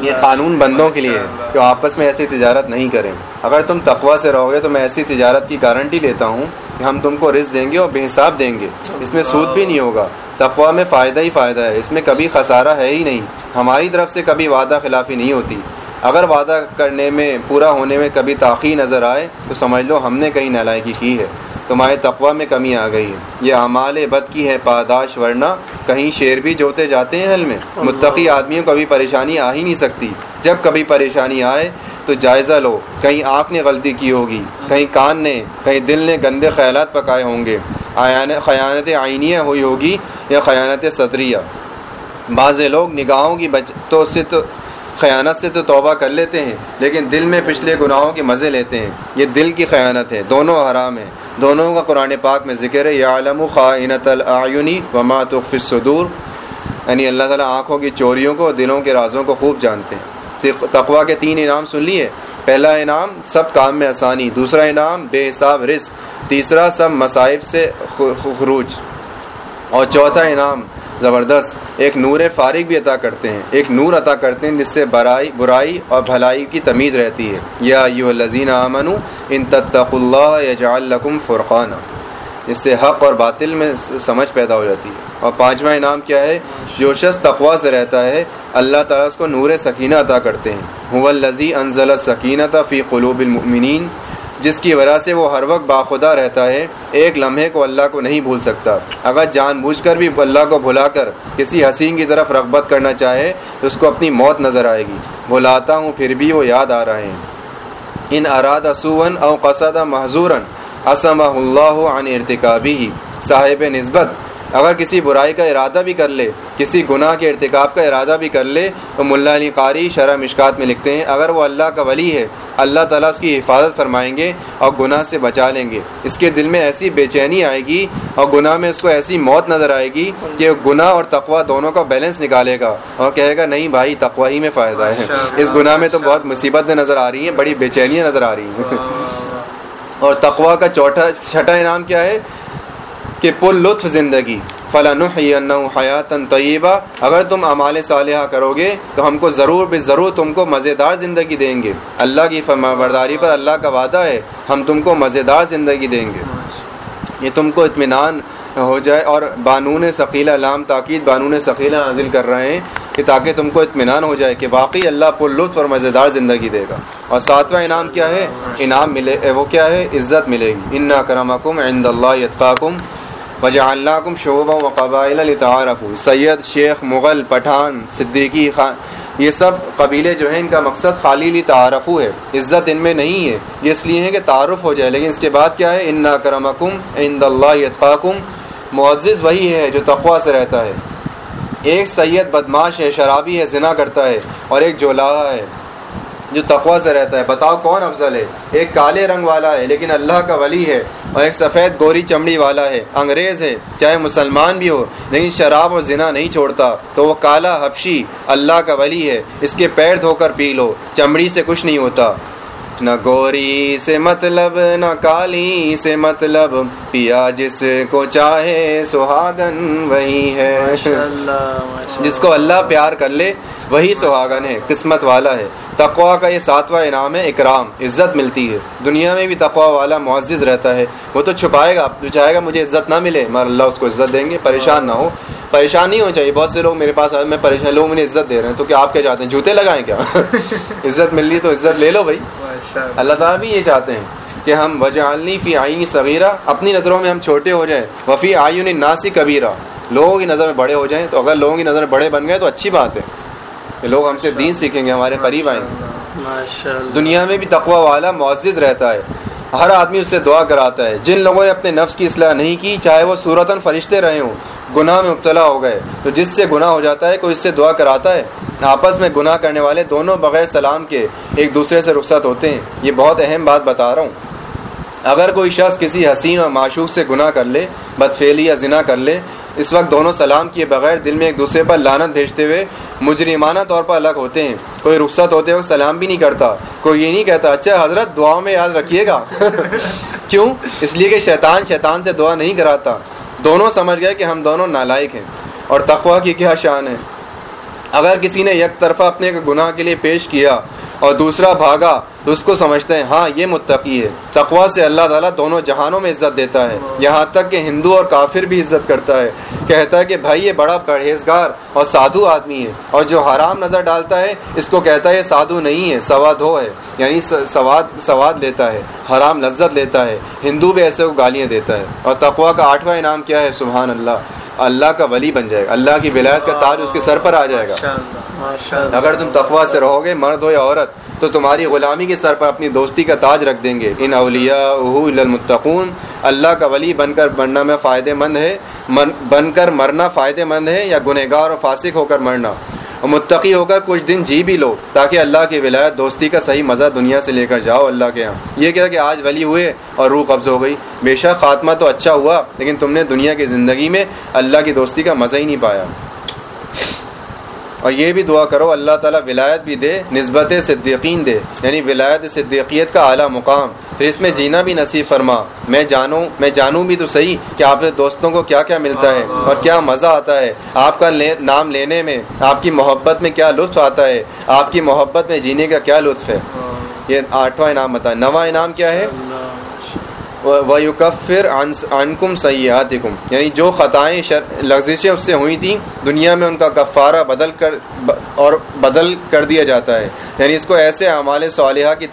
یہ قانون بندوں کے لیے کہ آپس میں ایسی تجارت نہیں کریں۔ اگر تم تقوا سے رہو گے تو میں ایسی تجارت کی گارنٹی لیتا ہوں کہ ہم تم کو رزق دیں گے اور بے حساب دیں گے۔ اس میں سود بھی نہیں ہوگا۔ تقوا میں فائدہ ہی فائدہ ہے۔ اس میں کبھی خسارہ ہے ہی نہیں۔ ہماری طرف سے کبھی وعدہ خلافی نہیں ہوتی۔ اگر وعدہ کرنے میں، پورا ہونے میں کبھی تاخیر نظر آئے تو سمجھ لو ہم نے کہیں نالائکی کی ہے۔ تمہارے تقوا میں کمی آ گئی ہے۔ یہ اعمال بد کی ہے، پاداش، ورنہ کہیں شیر بھی جوتے جاتے ہیں حل میں۔ متقی آدمیوں کو کبھی پریشانی آ ہی نہیں سکتی۔ جب کبھی پریشانی آئے تو جائزہ لو۔ کہیں آنکھ نے غلطی کی ہوگی۔ کہیں کان نے، کہیں دل نے گندے خیالات پکائے ہوں گے۔ خیانت آئینیہ ہوئی ہوگی یا خیانت صدریہ بعض لوگ نگاہوں کی بچ، تو سے تو، خیانت سے تو توبہ کر لیتے ہیں، لیکن دل میں پچھلے گناہوں کے مزے لیتے ہیں۔ یہ دل کی خیانت ہے، دونوں حرام ہیں۔ دونوں کا قرآن پاک میں ذکر ہے یا علم العینی وما تخفی الصدور۔ یعنی اللہ تعالیٰ آنکھوں کی چوریوں کو دلوں کے رازوں کو خوب جانتے ہیں۔ تقوا کے تین انعام سن لیے۔ پہلا انعام، سب کام میں آسانی۔ دوسرا انعام، بے حساب رزق۔ تیسرا، سب مصائب سے خروج۔ اور چوتھا انعام زبردست۔ ایک نور فارغ بھی عطا کرتے ہیں۔ ایک نور عطا کرتے ہیں جس سے برائی برائی اور بھلائی کی تمیز رہتی ہے۔ یا یو لذین امن ان تتق اللہ یا لکم فرقانہ اس سے حق اور باطل میں سمجھ پیدا ہو جاتی ہے۔ اور پانچواں انعام کیا ہے؟ جو شخص تقوا سے رہتا ہے، اللہ تعالیٰ اس کو نور سکینہ عطا کرتے ہیں۔ هو الذی انزل السکینہ فی قلوب المؤمنین۔ جس کی وجہ سے وہ ہر وقت باخدا رہتا ہے، ایک لمحے کو اللہ کو نہیں بھول سکتا۔ اگر جان بوجھ کر بھی اللہ کو بھلا کر کسی حسین کی طرف رغبت کرنا چاہے، تو اس کو اپنی موت نظر آئے گی۔ بلاتا ہوں پھر بھی وہ یاد آ رہے ہیں۔ ان اراد اسون او قصد محضور اسم اللہ عن ارتقابی صاحب نسبت اگر کسی برائی کا ارادہ بھی کر لے کسی گناہ کے ارتکاب کا ارادہ بھی کر لے تو ملا علی قاری شرح مشکات میں لکھتے ہیں اگر وہ اللہ کا ولی ہے اللہ تعالیٰ اس کی حفاظت فرمائیں گے اور گناہ سے بچا لیں گے۔ اس کے دل میں ایسی بے چینی آئے گی اور گناہ میں اس کو ایسی موت نظر آئے گی کہ گناہ اور تقوا دونوں کا بیلنس نکالے گا اور کہے گا نہیں بھائی تقوا ہی میں فائدہ ہے۔ اس گناہ میں تو بہت مصیبتیں نظر آ رہی ہیں بڑی بے چینیاں نظر آ رہی ہیں۔ اور تقوا کا چوتھا چھٹا انعام کیا ہے؟ کہ پل لطف زندگی۔ فلاں حیات طیبہ اگر تم امال صالحہ کرو گے، تو ہم کو ضرور بے ضرور تم کو مزیدار زندگی دیں گے۔ اللہ کی فرما برداری پر اللہ کا وعدہ ہے، ہم تم کو مزیدار زندگی دیں گے۔ یہ تم کو اطمینان ہو جائے اور بانون ثقیلہ علام تاکید بانون ثقیلہ حاصل کر رہے ہیں کہ تاکہ تم کو اطمینان ہو جائے کہ واقعی اللہ پر لطف اور مزیدار زندگی دے گا۔ اور ساتواں انعام کیا ہے؟ انعام ملے، وہ کیا ہے؟ عزت ملے گی۔ ان کرمکم عند اللہ یتقاکم۔ وجہ اللہ کم شعبہ و قبائل تعارف سید، شیخ، مغل، پٹھان، صدیقی خان، یہ سب قبیلے جو ہیں، ان کا مقصد خالی لی تعارف ہے، عزت ان میں نہیں ہے، یہ اس لیے ہے کہ تعارف ہو جائے، لیکن اس کے بعد کیا ہے؟ ان کرمکم عند اللہ یتقاکم. معزز وہی ہے جو تقوا سے رہتا ہے۔ ایک سید بدماش ہے، شرابی ہے، زنا کرتا ہے، اور ایک جولاہا ہے۔ جو تقوا سے رہتا ہے۔ بتاؤ کون افضل ہے؟ ایک کالے رنگ والا ہے، لیکن اللہ کا ولی ہے اور ایک سفید گوری چمڑی والا ہے۔ انگریز ہے، چاہے مسلمان بھی ہو، لیکن شراب اور زنا نہیں چھوڑتا۔ تو وہ کالا حبشی اللہ کا ولی ہے۔ اس کے پیر دھو کر پی لو، چمڑی سے کچھ نہیں ہوتا۔ نہ گوری سے مطلب نہ کالی سے مطلب۔ پیا جس کو چاہے سہاگن وہی ہے۔ جس کو اللہ پیار کر لے وہی سہاگن ہے قسمت والا ہے۔ تقوا کا یہ ساتواں انعام ہے اکرام عزت ملتی ہے۔ دنیا میں بھی تقوا والا معزز رہتا ہے۔ وہ تو چھپائے گا جو چاہے گا مجھے عزت نہ ملے مگر اللہ اس کو عزت دیں گے۔ پریشان نہ ہو۔ پریشان نہیں ہونا چاہیے۔ بہت سے لوگ میرے پاس میں پریشان لوگ مجھے عزت دے رہے ہیں۔ تو کیا آپ کیا چاہتے ہیں؟ جوتے لگائیں کیا؟ عزت مل رہی تو عزت لے لو بھائی۔ اللہ تعالیٰ بھی یہ چاہتے ہیں کہ ہم وجعلنی فی آئینی صغیرہ اپنی نظروں میں ہم چھوٹے ہو جائیں۔ وفی آئین ناسی کبیرہ۔ لوگوں کی نظر میں بڑے ہو جائیں۔ تو اگر لوگوں کی نظر میں بڑے بن گئے تو اچھی بات ہے کہ لوگ ہم سے دین سیکھیں گے ہمارے قریب آئیں۔ گے دنیا میں بھی تقوا والا معزز رہتا ہے۔ ہر آدمی اس سے دعا کراتا ہے۔ جن لوگوں نے اپنے نفس کی اصلاح نہیں کی، چاہے وہ صورتاً فرشتے رہے ہوں، گناہ میں مبتلا ہو گئے، تو جس سے گناہ ہو جاتا ہے، کوئی اس سے دعا کراتا ہے؟ آپس میں گناہ کرنے والے دونوں بغیر سلام کے ایک دوسرے سے رخصت ہوتے ہیں۔ یہ بہت اہم بات بتا رہا ہوں۔ اگر کوئی شخص کسی حسین اور معشوق سے گناہ کر لے بدفیلی یا زنا کر لے اس وقت دونوں سلام کیے بغیر دل میں ایک دوسرے پر لانت بھیجتے ہوئے مجرمانہ طور پر الگ ہوتے ہیں۔ کوئی رخصت ہوتے وقت سلام بھی نہیں کرتا۔ کوئی یہ نہیں کہتا اچھا حضرت دعاؤں میں یاد رکھیے گا۔ کیوں؟ اس لیے کہ شیطان شیطان سے دعا نہیں کراتا۔ دونوں سمجھ گئے کہ ہم دونوں نالائق ہیں اور تقوا کی کیا شان ہے۔ اگر کسی نے یک طرفہ اپنے گناہ کے لیے پیش کیا اور دوسرا بھاگا تو اس کو سمجھتے ہیں ہاں یہ متقی ہے۔ تقوا سے اللہ تعالیٰ دونوں جہانوں میں عزت دیتا ہے۔ یہاں تک کہ ہندو اور کافر بھی عزت کرتا ہے۔ کہتا ہے کہ بھائی یہ بڑا پرہیزگار اور سادھو آدمی ہے۔ اور جو حرام نظر ڈالتا ہے اس کو کہتا ہے یہ سادھو نہیں ہے سواد ہو ہے۔ یعنی سواد سواد لیتا ہے حرام لذت لیتا ہے۔ ہندو بھی ایسے کو گالیاں دیتا ہے۔ اور تقوا کا آٹھواں انعام کیا ہے؟ سبحان اللہ۔ اللہ کا ولی بن جائے گا۔ اللہ کی ولایت کا تاج اس کے سر پر آ جائے گا۔ اگر تم تقوا سے رہو گے مرد ہو یا عورت تو تمہاری غلامی کے سر پر اپنی دوستی کا تاج رکھ دیں گے۔ ان اولیاء المتقون اللہ کا ولی بن کر بننا میں فائدے مند ہے بن کر مرنا فائدے مند ہے یا گنہگار اور فاسق ہو کر مرنا؟ متقی ہو کر کچھ دن جی بھی لو تاکہ اللہ کی ولایت، دوستی کا صحیح مزہ دنیا سے لے کر جاؤ اللہ کے یہاں یہ کیا کہ آج ولی ہوئے اور روح قبض ہو گئی۔ بے شک خاتمہ تو اچھا ہوا، لیکن تم نے دنیا کی زندگی میں اللہ کی دوستی کا مزہ ہی نہیں پایا۔ اور یہ بھی دعا کرو اللہ تعالیٰ ولایت بھی دے، نسبت صدیقین دے یعنی ولایت صدیقیت کا اعلیٰ مقام۔ پھر اس میں جینا بھی نصیب فرما۔ میں جانوں میں جانوں بھی تو صحیح کہ آپ دوستوں کو کیا کیا ملتا ہے اور کیا مزہ آتا ہے۔ آپ کا نام لینے میں، آپ کی محبت میں کیا لطف آتا ہے؟ آپ کی محبت میں جینے کا کیا لطف ہے؟ یہ آٹھواں انعام بتا نواں انعام کیا ہے؟ وَيُكَفِّرْ عَنْكُمْ سَيِّئَاتِكُمْ۔ یعنی جو خطائیں لغزشیں اس سے ہوئی تھیں، دنیا میں ان کا کفارہ بدل کر اور بدل کر دیا جاتا ہے۔ یعنی اس کو ایسے اعمال صالحہ کی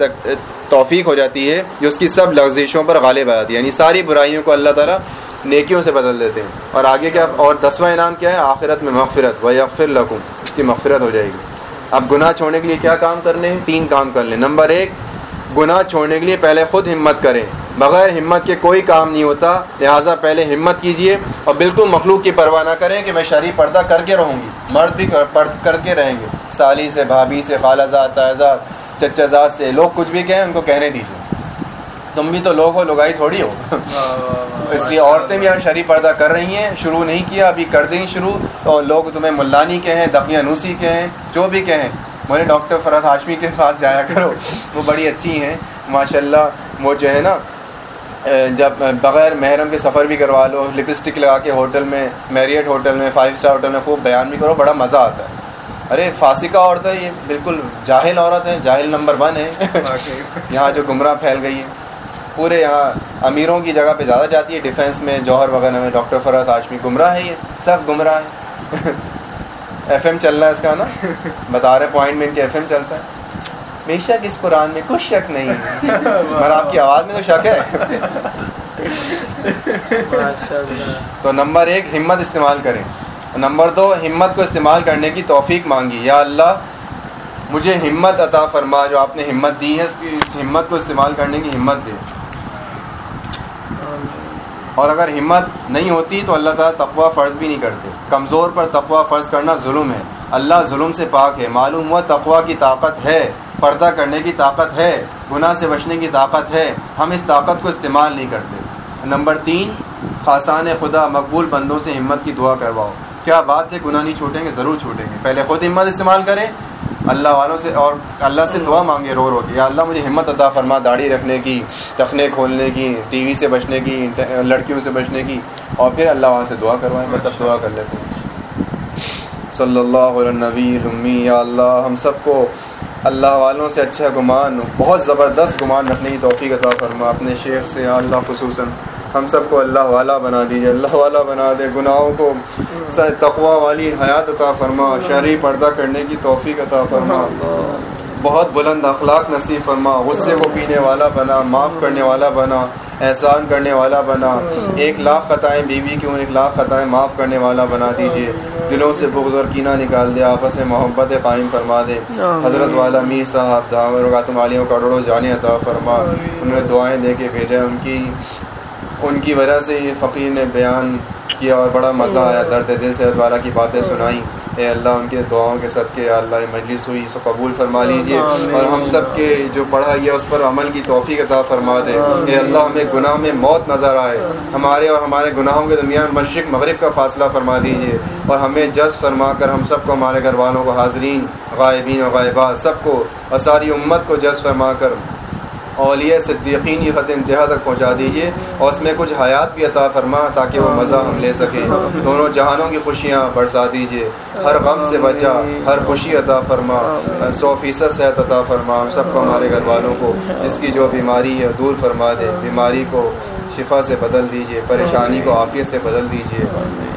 توفیق ہو جاتی ہے جو اس کی سب لغزشوں پر غالب آ جاتی ہے۔ یعنی ساری برائیوں کو اللہ تعالیٰ نیکیوں سے بدل دیتے ہیں۔ اور آگے کیا اور دسواں انعام کیا ہے؟ آخرت میں مغفرت۔ و یغفر لکم اس کی مغفرت ہو جائے گی۔ اب گناہ چھوڑنے کے لیے کیا کام کر لیں تین کام کر لیں۔ نمبر ایک گناہ چھوڑنے کے لیے پہلے خود ہمت کریں۔ بغیر ہمت کے کوئی کام نہیں ہوتا۔ لہٰذا پہلے ہمت کیجیے اور بالکل مخلوق کی پرواہ نہ کریں کہ میں شرح پردہ کر کے رہوں گی۔ مرد بھی کر کے رہیں گے۔ سالی سے بھابھی سے خالہ زاد تازہ چچا زاد سے۔ لوگ کچھ بھی کہیں ان کو کہنے دیجیے تم بھی تو لوگ ہو لگائی تھوڑی ہو۔ اس لیے عورتیں بھی یہاں شرح پردہ کر رہی ہیں۔ شروع نہیں کیا ابھی کر دیں شروع۔ تو لوگ تمہیں ملانی کہیں دقیہ نوسی کہیں جو بھی کہیں۔ مجھے ڈاکٹر فرحت ہاشمی کے پاس جایا کرو۔ وہ بڑی اچھی ہیں ماشاء اللہ وہ جو ہے نا جب بغیر محرم کے سفر بھی کروا لو لپسٹک لگا کے ہوٹل میں میریٹ ہوٹل میں فائیو اسٹار ہوٹل میں خوب بیان بھی کرو بڑا مزہ آتا ہے۔ ارے فاسقہ عورت ہے یہ بالکل جاہل عورت ہے جاہل نمبر ون ہے۔ یہاں جو گمراہ پھیل گئی ہے پورے یہاں امیروں کی جگہ پہ زیادہ جاتی ہے ڈیفینس میں جوہر وغیرہ میں ڈاکٹر فرحت ہاشمی گمراہ ہے یہ سب گمراہ ہے ایف ایم چل رہا ہے اس کا نا؟ بتا رہے پوائنٹ میں ان کے ایف ایم چلتا ہے۔ بے شک اس قرآن میں کچھ شک نہیں مگر آپ کی آواز میں تو شک ہے۔ تو نمبر ایک ہمت استعمال کریں۔ نمبر دو ہمت کو استعمال کرنے کی توفیق مانگی۔ یا اللہ مجھے ہمت عطا فرما جو آپ نے ہمت دی ہے اس کی اس ہمت کو استعمال کرنے کی ہمت دے۔ اور اگر ہمت نہیں ہوتی تو اللہ تعالیٰ تقوا فرض بھی نہیں کرتے۔ کمزور پر تقوا فرض کرنا ظلم ہے۔ اللہ ظلم سے پاک ہے۔ معلوم ہوا تقوا کی طاقت ہے۔ پردہ کرنے کی طاقت ہے۔ گناہ سے بچنے کی طاقت ہے۔ ہم اس طاقت کو استعمال نہیں کرتے۔ نمبر تین، خاصان خدا، مقبول بندوں سے ہمت کی دعا کرواؤ۔ کیا بات ہے؟ گناہ نہیں چھوٹیں گے، ضرور چھوٹیں گے۔ پہلے خود ہمت استعمال کریں۔ اللہ والوں سے اور اللہ سے دعا مانگے، رو رو یا اللہ مجھے ہمت عطا فرما، داڑھی رکھنے کی ٹخنے کھولنے کی، ٹی وی سے بچنے کی لڑکیوں سے بچنے کی۔ اور پھر اللہ والوں سے دعا کروائیں، بس اب دعا کر لیتے ہیں۔ صلی اللہ علیہ نبی امی یا اللہ ہم سب کو اللہ والوں سے اچھا گمان، بہت زبردست گمان رکھنے کی توفیق عطا فرما۔ اپنے شیخ سے، یا اللہ خصوصاً۔ ہم سب کو اللہ والا بنا دیجیے اللہ والا بنا دے۔ گناہوں کو تقوا والی حیات عطا فرما۔ شہری پردہ کرنے کی توفیق عطا فرما۔ بہت بلند اخلاق نصیب فرما۔ غصے کو پینے والا بنا۔ معاف کرنے والا بنا۔ احسان کرنے والا بنا۔ ایک لاکھ خطائیں بیوی کیوں ایک لاکھ خطائیں معاف کرنے والا بنا دیجیے دلوں سے بغض اور کینہ نکال دے۔ آپس میں محبت قائم فرما دے۔ حضرت والا میر صاحب دام عالیوں کروڑوں جانے عطا فرما۔ انہیں دعائیں دے کے بھیجے۔ ان کی ان کی وجہ سے یہ فقیر نے بیان کیا اور بڑا مزہ آیا، درد دل سے والا کی باتیں سنائیں۔ اے اللہ، ان کے دعاؤں کے سب کے اللہ مجلس ہوئی اسے قبول فرما لیجیے اور ہم سب کے جو پڑھا ہے اس پر عمل کی توفیق عطا فرما دے۔ اے اللہ، ہمیں گناہ میں موت نظر آئے۔ ہمارے اور ہمارے گناہوں کے درمیان مشرق، مغرب کا فاصلہ فرما دیجیے اور ہمیں جز فرما کر ہم سب کو، ہمارے گھر والوں کو حاضرین، غائبین و غائبات، سب کو اور ساری امت کو جز فرما کر اولیاء صدیقین کی خط انتہا تک پہنچا دیجیے اور اس میں کچھ حیات بھی عطا فرما تاکہ وہ مزہ ہم لے سکیں۔ دونوں جہانوں کی خوشیاں برسا دیجیے ہر غم سے بچا، ہر خوشی عطا فرما۔ سو فیصد صحت عطا فرما ہم سب کو ہمارے گھر والوں کو۔ جس کی جو بیماری ہے، دور فرما دے۔ بیماری کو شفا سے بدل دیجیے پریشانی کو عافیت سے بدل دیجیے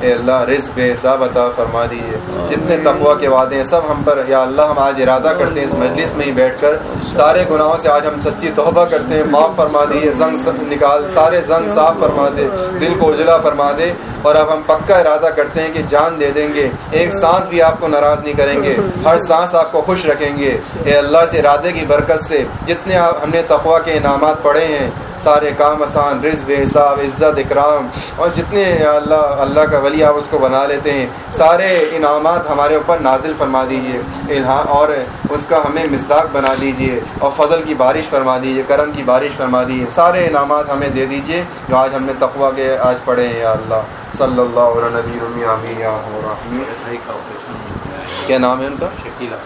اے اللہ، رزق، بے حساب عطا فرما دیجیے جتنے تقوا کے وعدے ہیں، سب ہم پر، یا اللہ، ہم آج ارادہ کرتے ہیں اس مجلس میں ہی بیٹھ کر۔ سارے گناہوں سے آج ہم سچی توبہ کرتے ہیں۔ معاف فرما دیجیے زنگ نکال، سارے زنگ صاف فرما دے۔ دل کو اجلا فرما دے۔ اور اب ہم پکا ارادہ کرتے ہیں کہ جان دے دیں گے۔ ایک سانس بھی آپ کو ناراض نہیں کریں گے۔ ہر سانس آپ کو خوش رکھیں گے۔ اے اللہ سے ارادے کی برکت سے جتنے ہم نے تقوا کے انعامات پڑھے ہیں سارے کام آسان، رزق بے حساب، عزت، اکرام، اور جتنے اللہ اللہ کا ولی آپ اس کو بنا لیتے ہیں، سارے انعامات ہمارے اوپر نازل فرما دیجیے اور اس کا ہمیں مزداق بنا دیجیے اور فضل کی بارش فرما دیجیے کرم کی بارش فرما دیجیے سارے انعامات ہمیں دے دیجیے جو آج ہم نے تقوا کے آج پڑھے ہیں، یا اللہ، صلی اللہ علیہ نبی کیا نام ہے ان کا؟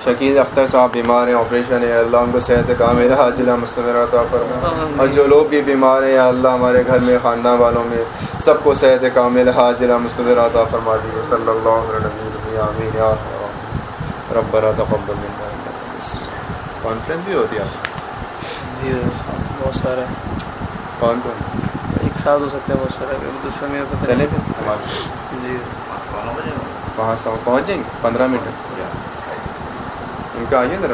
شکیل اختر۔ صاحب بیمار ہیں آپریشن ہے اللہ ان کو صحت کام ہے حاجلہ مستمر عطا فرما اور جو لوگ بھی بیمار ہیں یا اللہ ہمارے گھر میں خاندان والوں میں سب کو صحت کام ہے حاجلہ مستمر عطا فرما دیجیے صلی اللہ علیہ نبی آمین یا ربنا تقبل منا کانفرنس بھی ہوتی ہے جی بہت سارے۔ کون کون؟ ایک ساتھ ہو سکتے ہیں بہت سارے۔ دوسرے میں پتہ چلے۔ پھر۔ جی۔ وہاں سے پہنچ جائیں گے؟ پندرہ منٹ۔ ان کا آئیے نا